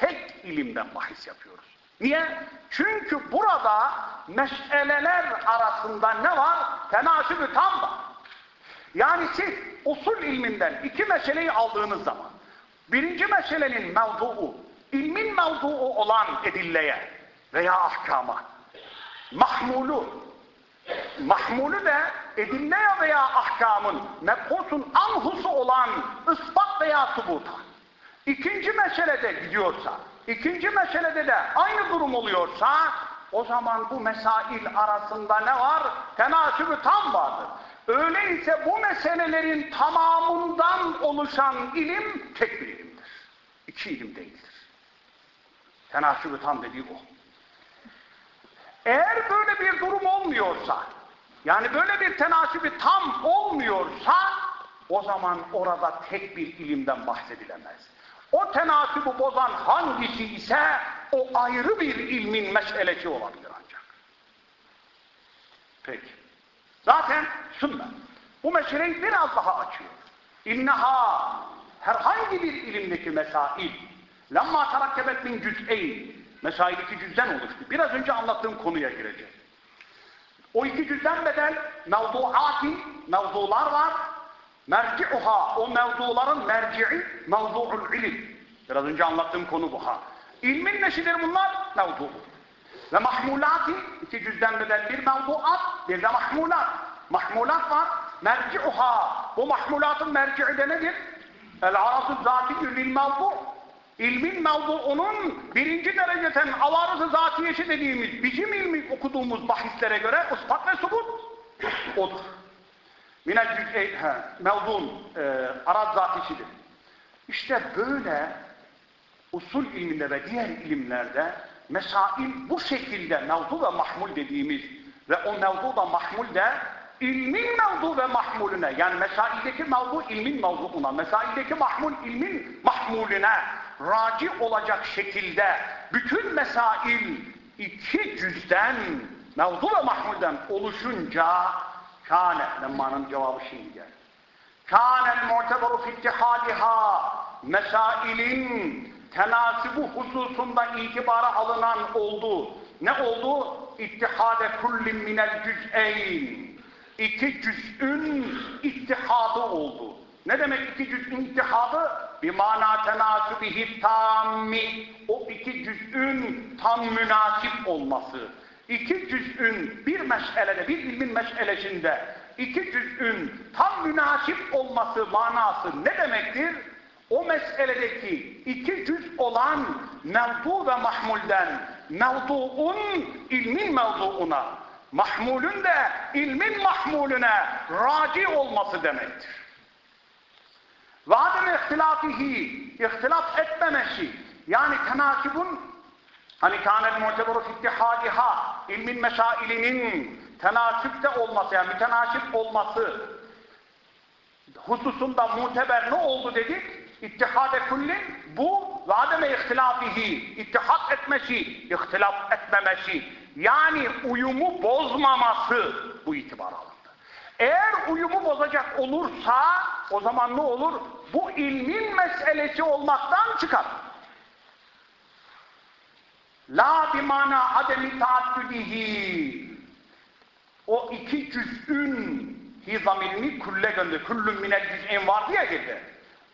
tek ilimden bahis yapıyoruz. Niye? Çünkü burada meseleler arasında ne var? Tenasübü tam var. Yani siz usul ilminden iki meseleyi aldığınız zaman birinci meselenin mevduu, ilmin mevduu olan edilleye veya ahkama mahmulu mahmulu da edilleye veya ahkamın mebhusun anhusu olan ispat veya subuta ikinci meselede gidiyorsa ikinci meselede de aynı durum oluyorsa o zaman bu mesail arasında ne var? Tenasübü tam vardır. Öyleyse bu meselelerin tamamından oluşan ilim tek bir ilimdir. İki ilim değildir. Tenasübü tam dediği o. Eğer böyle bir durum olmuyorsa, yani böyle bir tenasübü tam olmuyorsa, o zaman orada tek bir ilimden bahsedilemez. O tenasübü bozan hangisi ise o ayrı bir ilmin meselesi olabilir ancak. Peki. Zaten sünnet. Bu meseleyi biraz daha açıyor. İnneha herhangi bir ilimdeki mesail lemma terakkebet min cüz'eyn Mesail iki cüzden oluştu. Biraz önce anlattığım konuya gireceğiz. O iki cüzden bedel mevduati, mevzular var. Merci'uha, o mevzuların merci'i mevzu'ul ilim. Biraz önce anlattığım konu bu ha. İlmin neşidir bunlar? Mevzu. Ve mahmulati, iki cüzden bedel bir mevduat, bir de mahmulat. Mahmulat var. Merci'uha, bu mahmulatın merci'i de nedir? El-arası zati lil mevzu ilmin mevzuunun birinci dereceden avarızı zatiyesi dediğimiz bizim ilmi okuduğumuz bahislere göre ispat ve subut odur. Minel mevzun e, araz zatisidir. İşte böyle usul ilminde ve diğer ilimlerde mesail bu şekilde mevzu ve mahmul dediğimiz ve o mevzu da mahmul de ilmin mevzu ve mahmulüne yani mesaildeki mevzu ilmin mevzuuna, mesaildeki mahmul ilmin mahmulüne raci olacak şekilde bütün mesail iki cüzden mevzu ve mahmulden oluşunca kâne lemmanın cevabı şimdi geldi. Kânel mu'teberu fittihadiha mesailin tenasibu hususunda itibara alınan oldu. Ne oldu? İttihade kullin minel cüz'eyn. İki cüz'ün ittihadı oldu. Ne demek iki cüz'ün ittihadı? bir mana tenasubihi tammi o iki cüz'ün tam münasip olması iki cüz'ün bir meselede bir ilmin meselesinde iki cüz'ün tam münasip olması manası ne demektir? O meseledeki iki cüz olan mevdu ve mahmulden mevduun ilmin mevduuna mahmulün de ilmin mahmulüne raci olması demektir. Ve adem ihtilafihi, ihtilaf etmemesi, yani tenasibun, hani kânel mu'teberu fittihadiha, ilmin mesailinin tenasipte olması, yani mütenasip olması hususunda muteber ne oldu dedik? İttihade kullin bu ve ademe ihtilafihi, ittihat etmesi, ihtilaf etmemesi, yani uyumu bozmaması bu itibar alındı. Eğer uyumu bozacak olursa o zaman ne olur? Bu ilmin meselesi olmaktan çıkar. La bimana ademi taaddüdihi o iki cüz'ün hizamilmi kulle gönderi. Kullun minel cüz'in var diye girdi.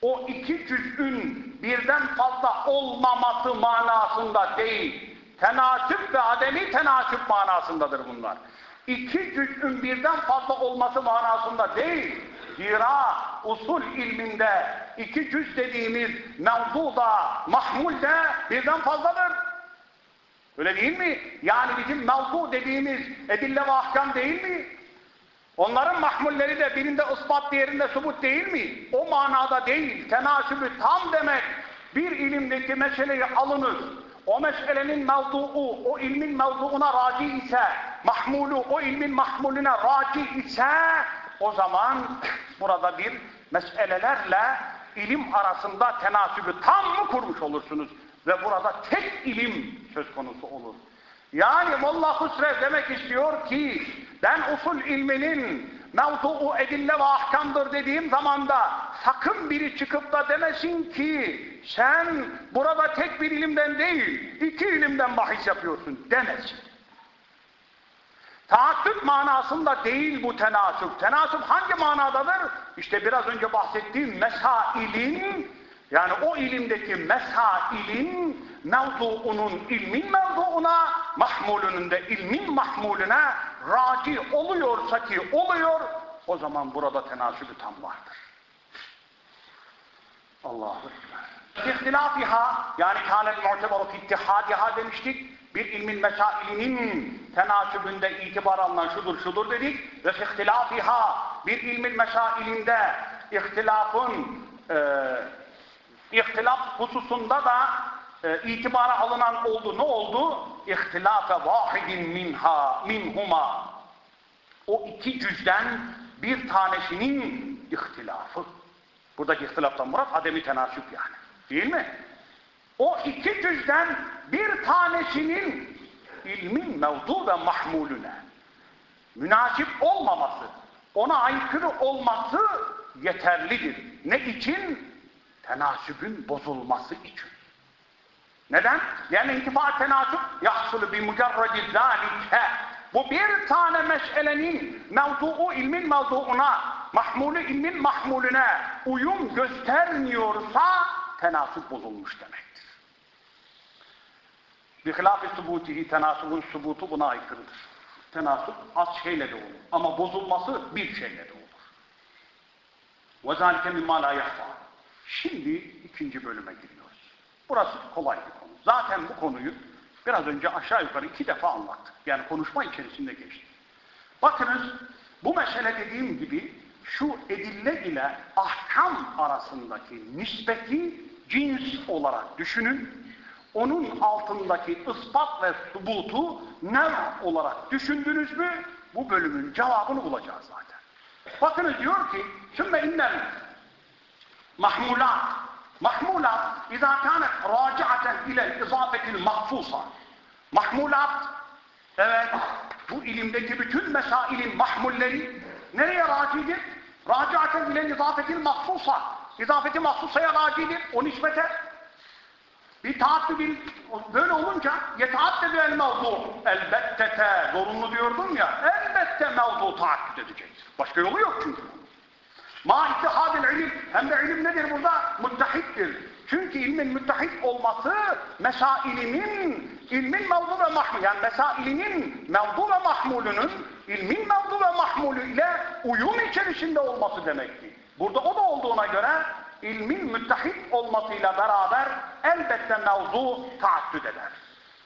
O iki cüz'ün birden fazla olmaması manasında değil. Tenasüp ve ademi tenasüp manasındadır bunlar. İki cüz'ün birden fazla olması manasında değil. Zira usul ilminde iki cüz dediğimiz mevzuda, mahmulde birden fazladır. Öyle değil mi? Yani bizim mevzu dediğimiz edille ve ahkam değil mi? Onların mahmulleri de birinde ispat diğerinde subut değil mi? O manada değil. Tenasübü tam demek bir ilimdeki meseleyi alınır. O meselenin mevzuu, o ilmin mevzuuna raci ise, mahmulu o ilmin mahmulüne raci ise o zaman burada bir meselelerle ilim arasında tenasübü tam mı kurmuş olursunuz? Ve burada tek ilim söz konusu olur. Yani Molla Husrev demek istiyor ki ben usul ilminin mevzuu edille ve ahkamdır dediğim zamanda sakın biri çıkıp da demesin ki sen burada tek bir ilimden değil iki ilimden bahis yapıyorsun demesin. Taaddüt manasında değil bu tenasüp. Tenasüp hangi manadadır? İşte biraz önce bahsettiğim mesailin yani o ilimdeki mesailin mevzuunun ilmin mevzuuna, mahmulünün de ilmin mahmulüne raci oluyorsa ki oluyor, o zaman burada tenasübü tam vardır. Allahu Ekber. İhtilafiha, yani kânet mu'tebaru ittihadiha demiştik. Bir ilmin mesailinin tenasübünde itibar alınan şudur şudur dedik. Ve ihtilafiha, bir ilmin mesailinde ihtilafın e, ihtilaf hususunda da e, itibara alınan oldu. Ne oldu? İhtilafe vahidin minha, minhuma. O iki cüzden bir tanesinin ihtilafı. Buradaki ihtilaftan murat ademi tenasüp yani. Değil mi? O iki cüzden bir tanesinin ilmin mevzu ve mahmulüne münasip olmaması, ona aykırı olması yeterlidir. Ne için? Tenasübün bozulması için. Neden? Yani intifa tenasüp yahsulu bi mucarredi zâlike. Bu bir tane meselenin mevzuu ilmin mevzuuna, mahmulü ilmin mahmulüne uyum göstermiyorsa tenasüp bozulmuş demektir. Bir hilaf-ı subutihi tenasubun subutu buna aykırıdır. Tenasüp az şeyle de olur. Ama bozulması bir şeyle de olur. وَذَٰلِكَ مِمَّا لَا يَحْفَى Şimdi ikinci bölüme giriyoruz. Burası kolay bir konu. Zaten bu konuyu biraz önce aşağı yukarı iki defa anlattık. Yani konuşma içerisinde geçti. Bakınız bu mesele dediğim gibi şu edille ile ahkam arasındaki nispeti cins olarak düşünün. Onun altındaki ispat ve subutu nev olarak düşündünüz mü bu bölümün cevabını bulacağız zaten. Bakınız diyor ki sümme innel mahmulat mahmulat izâ kânet râciaten ile izâfetil mahfusa mahmulat evet bu ilimdeki bütün mesailin mahmulleri nereye racidir? Raciaten ile izâfetil mahfusa izafeti mahsusaya racidir o nispete bir taaddübin böyle olunca yetaaddedü el mevzu elbette te zorunlu diyordum ya elbette mevzu taaddüd edecek. Başka yolu yok çünkü. Ma ittihadil ilim. Hem de ilim nedir burada? Müttehittir. Çünkü ilmin müttehit olması mesailinin ilmin mevzu ve mahmul yani mesailinin mevzu ve mahmulünün ilmin mevzu ve mahmulü ile uyum içerisinde olması demektir. Burada o da olduğuna göre ilmin müttehit olmasıyla beraber elbette mevzu taaddüd eder.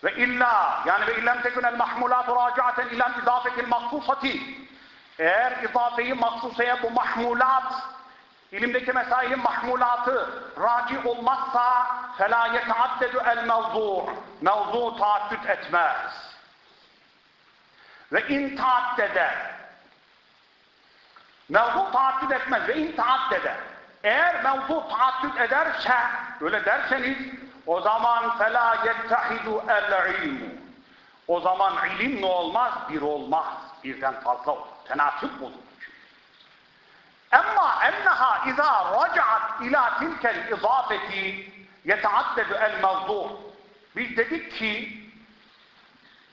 Ve illa yani ve illem tekunel mahmulatu raciaten ilan izafetil mahsusati eğer izafeyi mahsusaya bu mahmulat ilimdeki mesailin mahmulatı raci olmazsa فَلَا يَتَعَدَّدُ الْمَوْضُعُ Mevzu taaddüt etmez. Ve in taaddede Mevzu taaddüt etmez ve in taaddede. Eğer mevzu taaddüt ederse, öyle derseniz, o zaman فَلَا يَتَّحِدُ الْعِلْمُ O zaman ilim ne olmaz? Bir olmaz. Birden fazla olur. Tenasüp olur. Ama enneha izâ racaat ilâ tilkel izâfeti yeteaddedu el mevzu. Biz dedik ki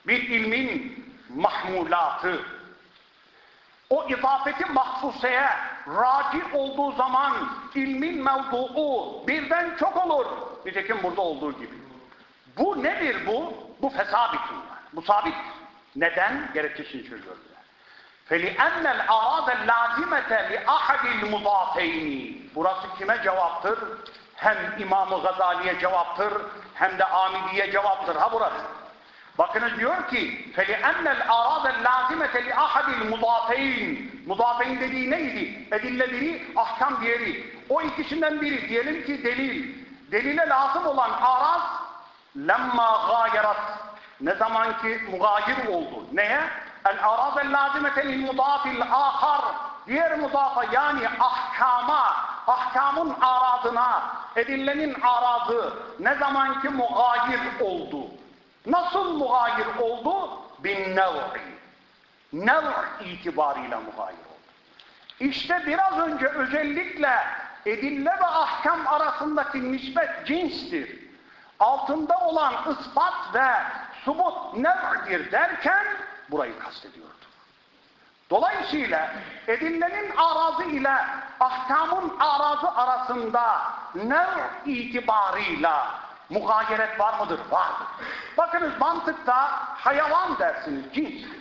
bir ilmin mahmulatı o izafeti mahsuseye raci olduğu zaman ilmin mevzuu birden çok olur. Nitekim burada olduğu gibi. Bu nedir bu? Bu fesabitun. Bu sabit. Neden? Gerekçesini söylüyorlar. فَلِأَنَّ الْاَرَادَ اللَّازِمَةَ لِأَحَدِ الْمُضَافَيْنِ Burası kime cevaptır? Hem İmam-ı Gazali'ye cevaptır, hem de Amidi'ye cevaptır. Ha burası. Bakınız diyor ki فَلِأَنَّ الْاَرَادَ اللَّازِمَةَ لِأَحَدِ الْمُضَافَيْنِ Mudafeyn dediği neydi? Edille biri, ahkam diğeri. O ikisinden biri, diyelim ki delil. Delile lazım olan araz lemma gayerat ne zaman ki mugayir oldu. Neye? El-araz el-lazimete lil-mudafil ahar diğer mudafa yani ahkama ahkamın aradına edillenin aradı ne zaman ki mugayir oldu. Nasıl mugayir oldu? Bin nev'i. Nev' itibarıyla mugayir oldu. İşte biraz önce özellikle edille ve ahkam arasındaki nispet cinstir. Altında olan ispat ve subut nev'dir derken burayı kastediyordu. Dolayısıyla edillenin arazı ile ahkamın arazı arasında nev itibarıyla mugayeret var mıdır? Vardır. Bakınız mantıkta hayvan dersiniz, cinstir.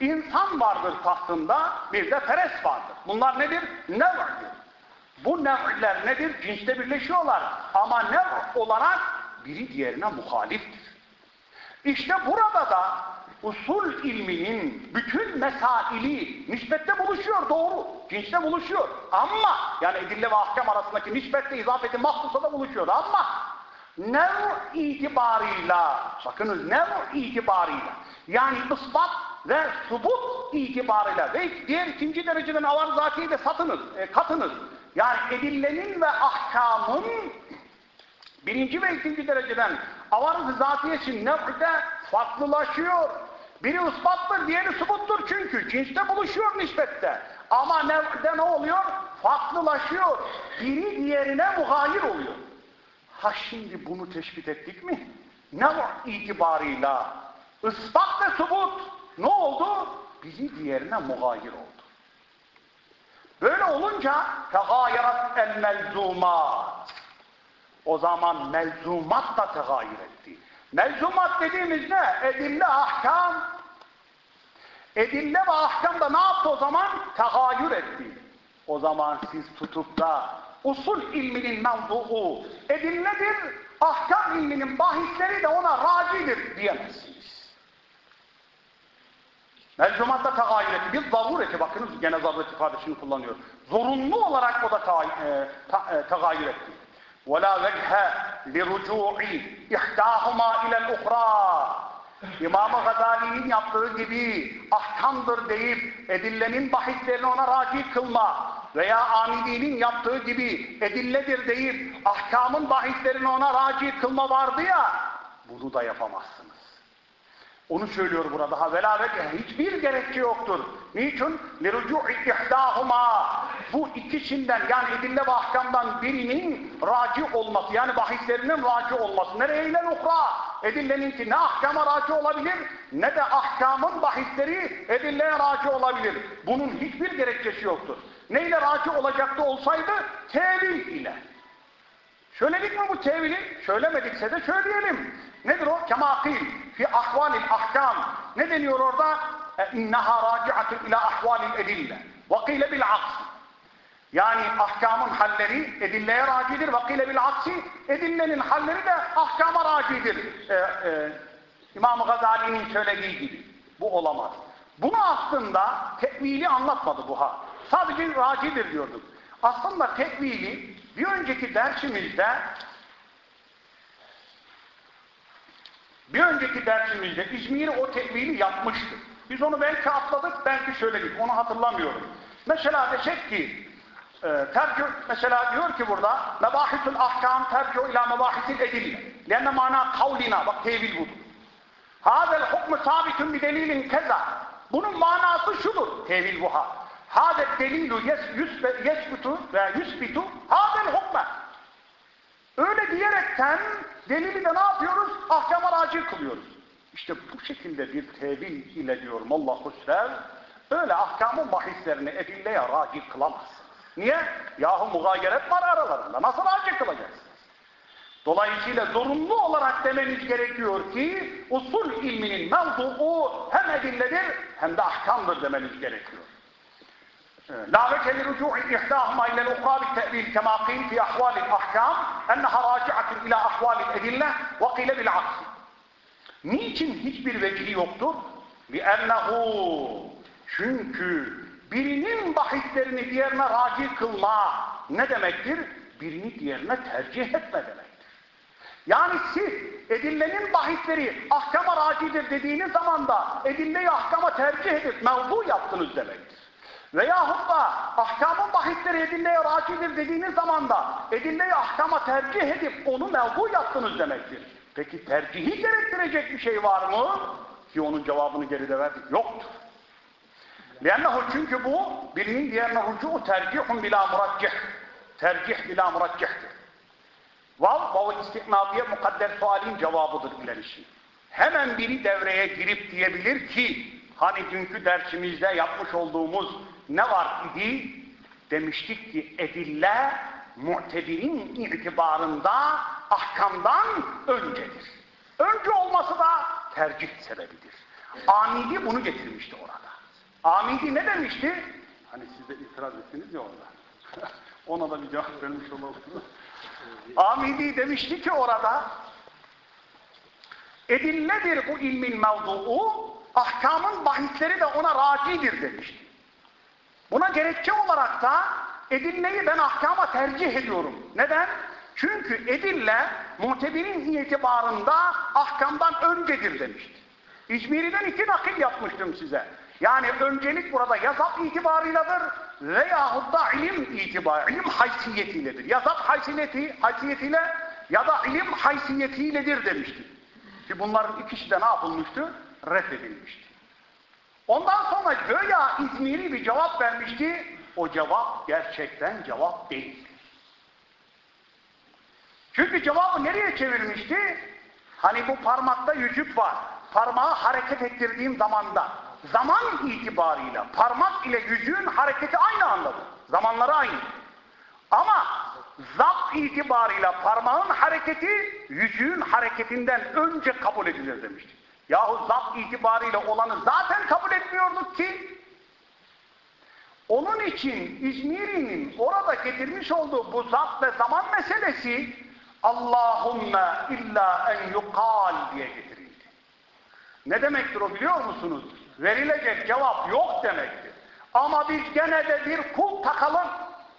İnsan vardır tahtında, bir de feres vardır. Bunlar nedir? Nev'dir. Bu nev'ler nedir? Cinste birleşiyorlar. Ama nev' olarak biri diğerine muhaliftir. İşte burada da usul ilminin bütün mesaili nispette buluşuyor doğru. Cinste buluşuyor. Ama yani edille ve ahkam arasındaki nispette izafeti mahsusa da buluşuyor. Ama nev itibarıyla bakınız nev itibarıyla yani ispat ve subut itibarıyla ve diğer ikinci dereceden avar zatiyi de satınız, e, katınız. Yani edillenin ve ahkamın birinci ve ikinci dereceden avar zatiyesi nev'de farklılaşıyor. Biri ispattır, diğeri subuttur çünkü. Cinste buluşuyor nispette. Ama nev'de ne oluyor? Farklılaşıyor. Biri diğerine muhayir oluyor. Ha şimdi bunu tespit ettik mi? Nev itibarıyla ispat ve subut ne oldu? Biri diğerine muhayir oldu. Böyle olunca tegayerat el melzumat. O zaman melzumat da tegayür etti. Melzumat dediğimiz ne? Edille ahkam. Edille ve ahkam da ne yaptı o zaman? Tegayür etti. O zaman siz tutup da usul ilminin mevzuu edilledir, ahkam ilminin bahisleri de ona racidir diyemezsiniz. Melzumatta tegayür etti. Bir zarureti bakınız gene zaruret ifadesini kullanıyor. Zorunlu olarak o da tegayür etti. وَلَا وَجْهَ لِرُجُوعِ اِحْدَاهُمَا اِلَى الْاُخْرَى İmam-ı Gazali'nin yaptığı gibi ahkamdır deyip edillenin bahislerini ona raci kılma veya Amidi'nin yaptığı gibi edilledir deyip ahkamın bahislerini ona raci kılma vardı ya bunu da yapamazsınız. Onu söylüyor burada. Ha velavete hiçbir gerekçe yoktur. Niçin? Lirucu'i ihdahuma. Bu ikisinden yani edinle ve ahkamdan birinin raci olması. Yani bahislerinin raci olması. Nereye ile ukra? Edillenin ki ne ahkama raci olabilir ne de ahkamın bahisleri edilleye raci olabilir. Bunun hiçbir gerekçesi yoktur. Neyle raci olacaktı olsaydı? Tevil ile. Söyledik mi bu tevili? Söylemedikse de söyleyelim. Nedir o? Kemakil fi ahvalil ahkam. Ne deniyor orada? İnneha raciatun ila ahvalil edille. Vakile bil aks. Yani ahkamın halleri edilleye racidir. Vakile bil aksi. Edillenin halleri de ahkama racidir. Ee, e, İmam-ı Gazali'nin söylediği gibi. Bu olamaz. Bunu aslında tekvili anlatmadı bu ha. Sadece racidir diyorduk. Aslında tekvili bir önceki dersimizde bir önceki dersimizde İzmir o tekvili yapmıştı. Biz onu belki atladık, belki söyledik. Onu hatırlamıyorum. Mesela desek ki e, tercih mesela diyor ki burada mebahisul ahkam tercih ila mebahisil edille. Lenne mana kavlina bak tevil budur. Hadel hukmu sabitun bi delilin keza. Bunun manası şudur. Tevil bu ha. Hadel delilu yesbutu ve yusbitu hadel hukme. Öyle diyerekten delili de ne yapıyoruz? Ahkama raci kılıyoruz. İşte bu şekilde bir tevil ile diyorum Allahu sev, öyle ahkamın bahislerini edilleye raci kılamazsınız. Niye? Yahu mugayeret var aralarında. Nasıl raci kılacaksınız? Dolayısıyla zorunlu olarak demeniz gerekiyor ki usul ilminin mevzuu hem edilledir hem de ahkamdır demeniz gerekiyor. لا وجه لرجوع إحداهما إلى الأخرى بالتأويل كما قيل في أحوال الأحكام أنها راجعة إلى أحوال الأدلة وقيل بالعكس. Niçin hiçbir vecili yoktur? لِأَنَّهُ Çünkü birinin bahislerini diğerine raci kılma ne demektir? Birini diğerine tercih etme demektir. Yani siz edillenin bahisleri ahkama racidir dediğiniz zaman da edilleyi ahkama tercih edip mevzu yaptınız demektir. Veyahut da ahkamın bahisleri edilleye racidir dediğiniz zaman da edilleyi ahkama tercih edip onu mevzu yaptınız demektir. Peki tercihi gerektirecek bir şey var mı? Ki onun cevabını geride verdik. Yoktur. Lennehu çünkü bu birinin diğerine rücu tercihun bila muraccih. Tercih bila muraccihtir. Vav, vav istihnafiye mukadder sualin cevabıdır ilerisi. Hemen biri devreye girip diyebilir ki hani dünkü dersimizde yapmış olduğumuz ne var idi? Demiştik ki edille mu'tebirin itibarında ahkamdan öncedir. Önce olması da tercih sebebidir. Amidi bunu getirmişti orada. Amidi ne demişti? Hani siz de itiraz ettiniz ya orada. Ona da bir cevap vermiş olalım. Amidi demişti ki orada edilledir bu ilmin mevzuu ahkamın bahisleri de ona racidir demişti. Buna gerekçe olarak da edilleyi ben ahkama tercih ediyorum. Neden? Çünkü edille mutebirin itibarında ahkamdan öncedir demişti. İzmir'den iki nakil yapmıştım size. Yani öncelik burada yazap itibarıyladır veyahut da ilim itibarı, ilim haysiyetiyledir. Yazap haysiyeti, haysiyetiyle ya da ilim haysiyetiyledir demişti. Ki bunların ikisi de ne yapılmıştı? Reddedilmişti. Ondan sonra göya İzmir'i bir cevap vermişti. O cevap gerçekten cevap değil. Çünkü cevabı nereye çevirmişti? Hani bu parmakta yüzük var. Parmağı hareket ettirdiğim zamanda zaman itibarıyla parmak ile yüzüğün hareketi aynı andadır. Zamanları aynı. Ama zap itibarıyla parmağın hareketi yüzüğün hareketinden önce kabul edilir demişti. Yahu zap itibarıyla olanı zaten kabul etmiyorduk ki onun için İzmiri'nin orada getirmiş olduğu bu zap ve zaman meselesi Allahümme illa en yukal diye getirildi. Ne demektir o biliyor musunuz? Verilecek cevap yok demektir. Ama biz gene de bir kul takalım.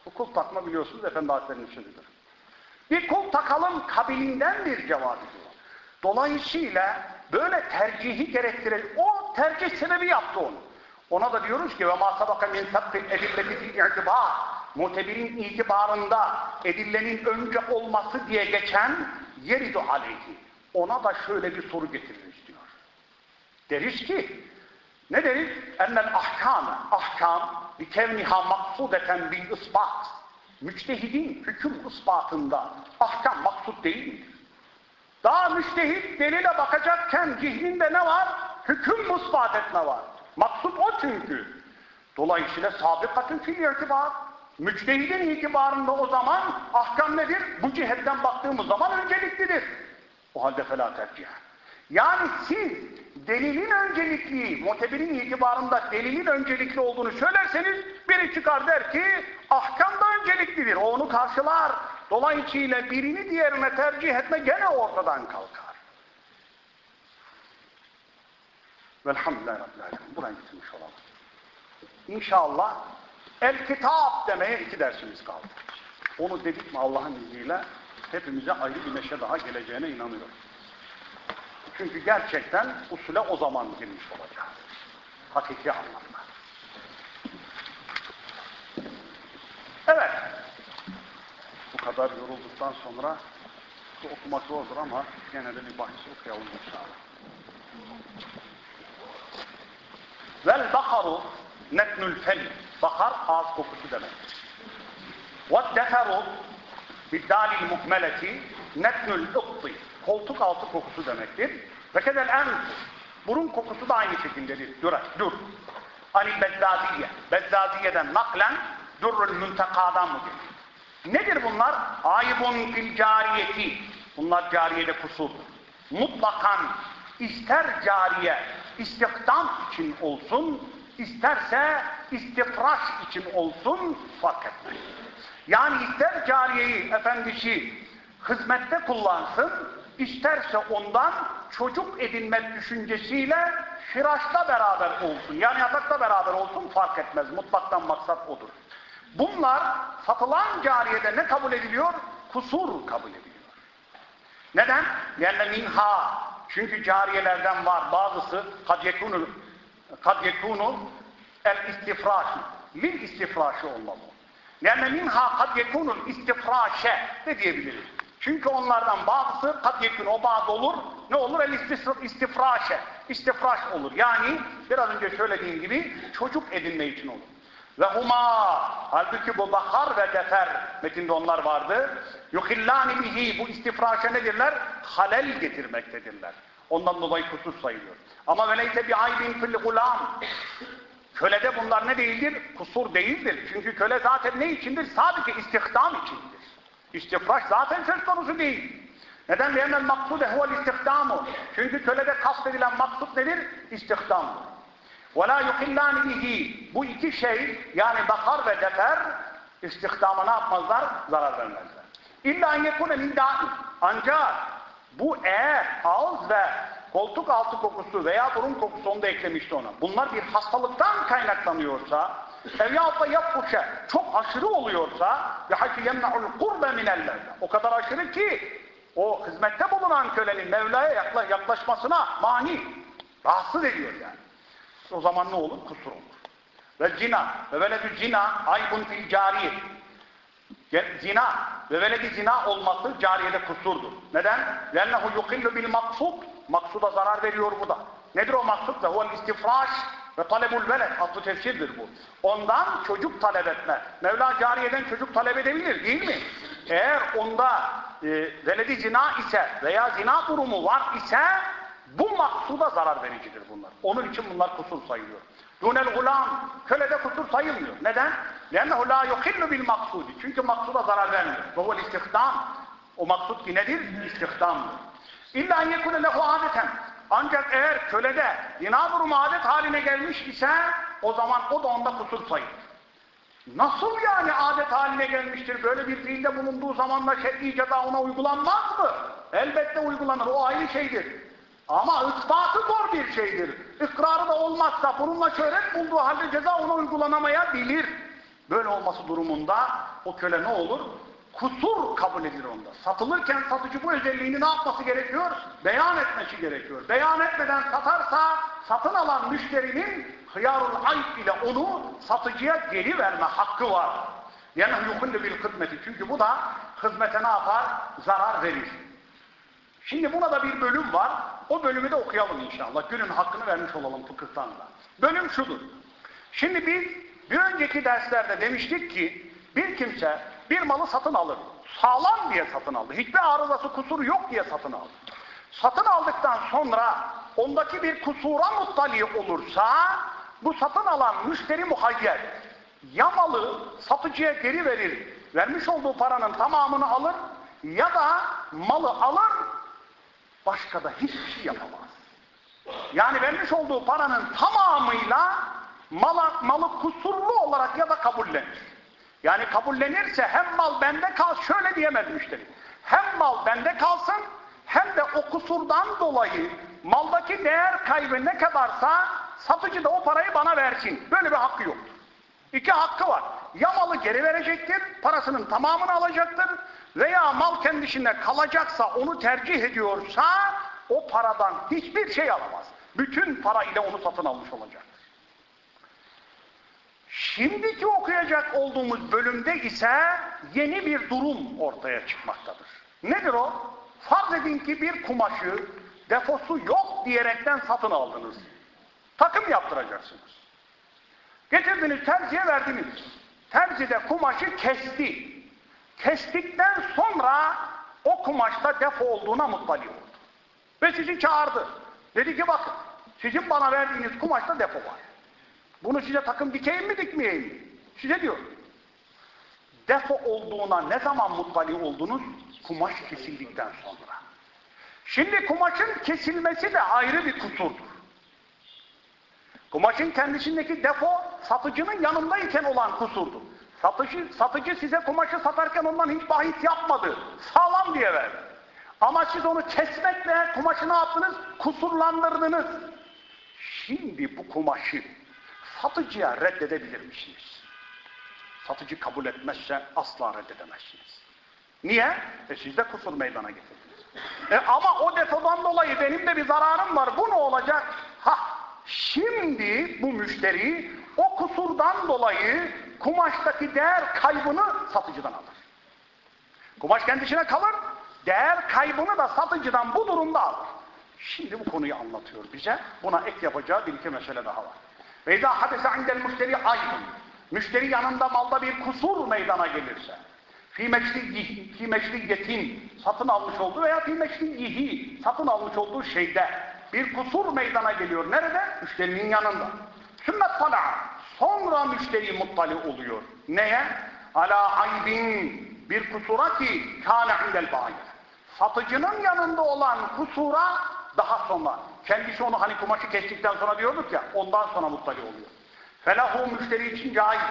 Bu kul takma biliyorsunuz Efendi Hazretleri'nin sözüdür. Bir kul takalım kabilinden bir ediyor. Dolayısıyla böyle tercihi gerektirir. O tercih sebebi yaptı onu. Ona da diyoruz ki ve ma sabaka min sabbil edilleti fil i'tibar mutebirin itibarında edillenin önce olması diye geçen yeridu aleyhi. Ona da şöyle bir soru getiririz diyor. Deriz ki ne deriz? Ennel ahkâme ahkam bi kevniha maksudeten bil ispat. Müçtehidin hüküm ispatında ahkam maksud değil midir? Daha müçtehit delile bakacakken zihninde ne var? Hüküm ispat etme var. Maksud o çünkü. Dolayısıyla sabıkatın fil irtibar. Müçtehidin itibarında o zaman ahkam nedir? Bu cihetten baktığımız zaman önceliklidir. O halde felâ tercih. Yani siz delilin öncelikli, mutebirin itibarında delilin öncelikli olduğunu söylerseniz biri çıkar der ki ahkam da önceliklidir. O onu karşılar. Dolayısıyla birini diğerine tercih etme gene ortadan kalkar. Velhamdülillah Rabbil Alemin. Buraya bitirmiş olalım. İnşallah El Kitap demeye iki dersimiz kaldı. Onu dedik mi Allah'ın izniyle hepimize ayrı bir neşe daha geleceğine inanıyorum. Çünkü gerçekten usule o zaman girmiş olacağız. Hakiki anlamda. bu kadar yorulduktan sonra okumak zordur ama gene de bir bahis okuyalım inşallah. Vel bakaru netnül fel. Bakar ağız kokusu demektir. Ve deferu biddalil muhmeleti netnül ıttı. Koltuk altı kokusu demektir. Ve kedel enfu. Burun kokusu da aynı şekildedir. Dur, dur. Hani bezzadiye. Bezzadiye'den naklen durrul müntekadan mı gelir? Nedir bunlar? Ayibun fil cariyeti. Bunlar cariyede kusurdur. Mutlakan ister cariye istihdam için olsun, isterse istifraş için olsun fark etmez. Yani ister cariyeyi efendisi hizmette kullansın, isterse ondan çocuk edinme düşüncesiyle firaşta beraber olsun. Yani yatakta beraber olsun fark etmez. Mutlaktan maksat odur. Bunlar satılan cariyede ne kabul ediliyor? Kusur kabul ediliyor. Neden? Yani minha. Çünkü cariyelerden var bazısı kad yekunu el istifraşı. Lil istifraşı olmalı. Yani minha kad yekunul istifraşe de diyebiliriz. Çünkü onlardan bazısı kad yekun o bazı olur. Ne olur? El istifraşe. İstifraş olur. Yani biraz önce söylediğim gibi çocuk edinme için olur. Ve huma halbuki bu bakar ve defer metinde onlar vardı. Yuhillani bihi bu istifraşa nedirler? Halel getirmektedirler. Ondan dolayı kusur sayılıyor. Ama veleyse bi aybin fil gulam. Kölede bunlar ne değildir? Kusur değildir. Çünkü köle zaten ne içindir? Sadece istihdam içindir. İstifraş zaten söz konusu değil. Neden? Lennel maksude huvel istihdamu. Çünkü kölede kastedilen maksut nedir? İstihdamdır. وَلَا يُقِلَّانِ بِهِ Bu iki şey yani bakar ve defer istihdama ne yapmazlar? Zarar vermezler. İlla yekune min daim. Ancak bu eğer ağız ve koltuk altı kokusu veya burun kokusu onu da eklemişti ona. Bunlar bir hastalıktan kaynaklanıyorsa evya da yapuşe çok aşırı oluyorsa ve haki yemna'ul kurbe minellerde. O kadar aşırı ki o hizmette bulunan kölenin Mevla'ya yaklaşmasına mani rahatsız ediyor yani. O zaman ne olur? Kusur olur. Ve zina ve veledü zina aybun fil cariye. Zina ve veledü zina olması cariyede kusurdur. Neden? Lennehu yukillu bil maksud. Maksuda zarar veriyor bu da. Nedir o maksud? Ve huvel istifraş ve talebul veled. Aslı tefsirdir bu. Ondan çocuk talep etme. Mevla cariyeden çocuk talep edebilir değil mi? Eğer onda e, veledi zina ise veya zina durumu var ise bu maksuda zarar vericidir bunlar. Onun için bunlar kusur sayılıyor. Dunel gulam, kölede kusur sayılmıyor. Neden? لَنَّهُ لَا يُخِلُّ بِالْمَقْسُودِ Çünkü maksuda zarar vermiyor. وَهُوَ istihdam. O maksud ki nedir? İstihdamdır. İlla en yekune lehu adeten. Ancak eğer kölede zina durumu adet haline gelmiş ise o zaman o da onda kusur sayılır. Nasıl yani adet haline gelmiştir? Böyle bir fiilde bulunduğu zamanla şer'i ceza ona uygulanmaz mı? Elbette uygulanır. O ayrı şeydir. Ama ispatı zor bir şeydir. İkrarı da olmazsa bununla şöhret bulduğu halde ceza ona uygulanamayabilir. Böyle olması durumunda o köle ne olur? Kusur kabul edilir onda. Satılırken satıcı bu özelliğini ne yapması gerekiyor? Beyan etmesi gerekiyor. Beyan etmeden satarsa satın alan müşterinin hıyarul ayıp ile onu satıcıya geri verme hakkı var. Yani yukullu bil hizmeti. Çünkü bu da hizmete ne yapar? Zarar verir. Şimdi buna da bir bölüm var. O bölümü de okuyalım inşallah. Günün hakkını vermiş olalım fıkıhtan da. Bölüm şudur. Şimdi biz bir önceki derslerde demiştik ki bir kimse bir malı satın alır. Sağlam diye satın aldı. Hiçbir arızası kusuru yok diye satın aldı. Satın aldıktan sonra ondaki bir kusura muttali olursa bu satın alan müşteri muhayyer. Ya malı satıcıya geri verir, vermiş olduğu paranın tamamını alır ya da malı alır başka da hiçbir şey yapamaz. Yani vermiş olduğu paranın tamamıyla malı, malı kusurlu olarak ya da kabullenir. Yani kabullenirse hem mal bende kal şöyle diyemez müşteri. Hem mal bende kalsın hem de o kusurdan dolayı maldaki değer kaybı ne kadarsa satıcı da o parayı bana versin. Böyle bir hakkı yok. İki hakkı var. Ya malı geri verecektir, parasının tamamını alacaktır veya mal kendisinde kalacaksa onu tercih ediyorsa o paradan hiçbir şey alamaz. Bütün para ile onu satın almış olacak. Şimdiki okuyacak olduğumuz bölümde ise yeni bir durum ortaya çıkmaktadır. Nedir o? Farz edin ki bir kumaşı defosu yok diyerekten satın aldınız. Takım yaptıracaksınız. Getirdiniz terziye verdiniz. Terzi de kumaşı kesti. Kestikten sonra o kumaşta defo olduğuna muttali oldu. Ve sizi çağırdı. Dedi ki bakın sizin bana verdiğiniz kumaşta defo var. Bunu size takım dikeyim mi dikmeyeyim mi? Size diyor. Defo olduğuna ne zaman muttali oldunuz? Kumaş kesildikten sonra. Şimdi kumaşın kesilmesi de ayrı bir kusurdur. Kumaşın kendisindeki defo satıcının yanındayken olan kusurdur. Satıcı, satıcı size kumaşı satarken ondan hiç bahis yapmadı. Sağlam diye verdi. Ama siz onu kesmekle kumaşı ne yaptınız? Kusurlandırdınız. Şimdi bu kumaşı satıcıya reddedebilir misiniz? Satıcı kabul etmezse asla reddedemezsiniz. Niye? E siz de kusur meydana getirdiniz. E ama o defodan dolayı benim de bir zararım var. Bu ne olacak? Ha, şimdi bu müşteri o kusurdan dolayı kumaştaki değer kaybını satıcıdan alır. Kumaş kendisine kalır, değer kaybını da satıcıdan bu durumda alır. Şimdi bu konuyu anlatıyor bize. Buna ek yapacağı bir iki mesele daha var. Ve izâ hadese indel müşteri aydın. Müşteri yanında malda bir kusur meydana gelirse, fi meşriyetin satın almış olduğu veya fi meşriyihi satın almış olduğu şeyde bir kusur meydana geliyor. Nerede? Müşterinin yanında. Sümmet fala'a. Sonra müşteri muttali oluyor. Neye? Ala aybin bir kusura ki kâne indel bâir. Satıcının yanında olan kusura daha sonra. Kendisi onu hani kumaşı kestikten sonra diyorduk ya ondan sonra muttali oluyor. Felahu müşteri için caiz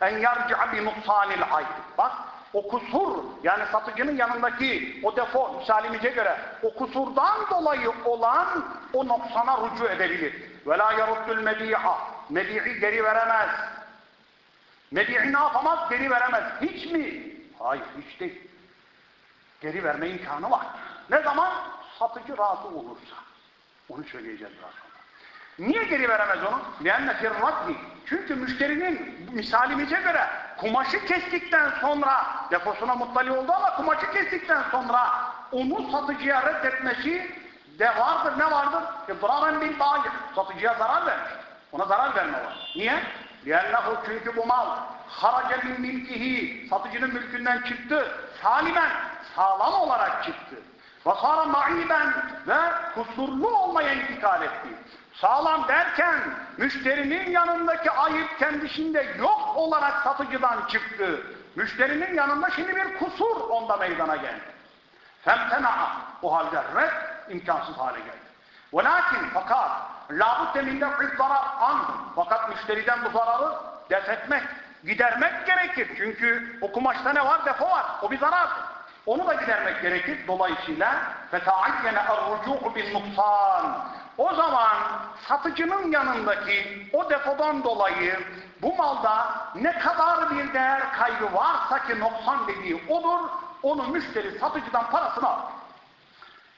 en yarci'a bi nuksanil ayb. Bak o kusur yani satıcının yanındaki o defo misalimize göre o kusurdan dolayı olan o noksana rücu edebilir. Ve la yaruddül. Mebi'i geri veremez. Mebi'i ne yapamaz? Geri veremez. Hiç mi? Hayır hiç değil. Geri verme imkanı var. Ne zaman? Satıcı razı olursa. Onu söyleyeceğiz biraz sonra. Niye geri veremez onu? لِأَنَّ فِي الرَّدِّ Çünkü müşterinin misalimize göre kumaşı kestikten sonra deposuna muttali oldu ama kumaşı kestikten sonra onu satıcıya reddetmesi de vardır. Ne vardır? اِضْرَارًا بِالْبَايِرِ Satıcıya zarar vermiş. Ona zarar verme var. Niye? لِأَنَّهُ çünkü bu mal haraca min milkihi satıcının mülkünden çıktı. Salimen sağlam olarak çıktı. Vasara maiben ve kusurlu olmaya intikal etti. Sağlam derken müşterinin yanındaki ayıp kendisinde yok olarak satıcıdan çıktı. Müşterinin yanında şimdi bir kusur onda meydana geldi. Femtena'a o halde red imkansız hale geldi. Velakin fakat labütte min def'i zarar an. Fakat müşteriden bu zararı def etmek, gidermek gerekir. Çünkü o kumaşta ne var? Defo var. O bir zarar. Onu da gidermek gerekir. Dolayısıyla فَتَعَيَّنَ الرُّجُوءُ بِالنُّقْصَانِ O zaman satıcının yanındaki o depodan dolayı bu malda ne kadar bir değer kaybı varsa ki noksan dediği odur, onu müşteri satıcıdan parasını alır.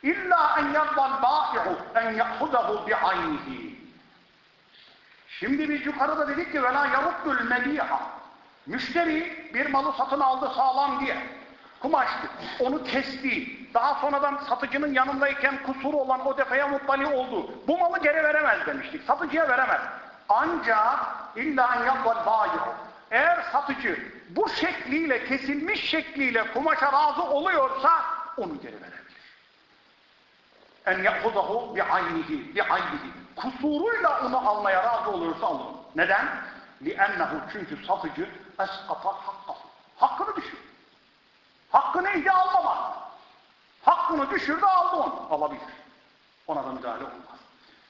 İlla en yapvan bâi'u en ya'hudahu bi'aynihi. Şimdi biz yukarıda dedik ki velâ yaruddul mediha. Müşteri bir malı satın aldı sağlam diye. Kumaştı. Onu kesti. Daha sonradan satıcının yanındayken kusuru olan o defaya muttali oldu. Bu malı geri veremez demiştik. Satıcıya veremez. Ancak illa en yapvan bâi'u. Eğer satıcı bu şekliyle kesilmiş şekliyle kumaşa razı oluyorsa onu geri veremez. En yahudahu bi aynihi, bi aynihi. Kusuruyla onu almaya razı olursa alır. Neden? Li'ennehu çünkü satıcı esqata hakkahu. Hakkını düşür. Hakkı neydi almamak. Hakkını düşürdü aldı onu. Alabilir. Ona da müdahale olmaz.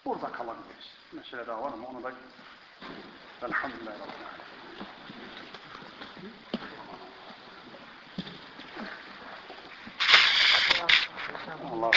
Burada kalabiliriz. Mesele daha var ama onu da Elhamdülillah. الله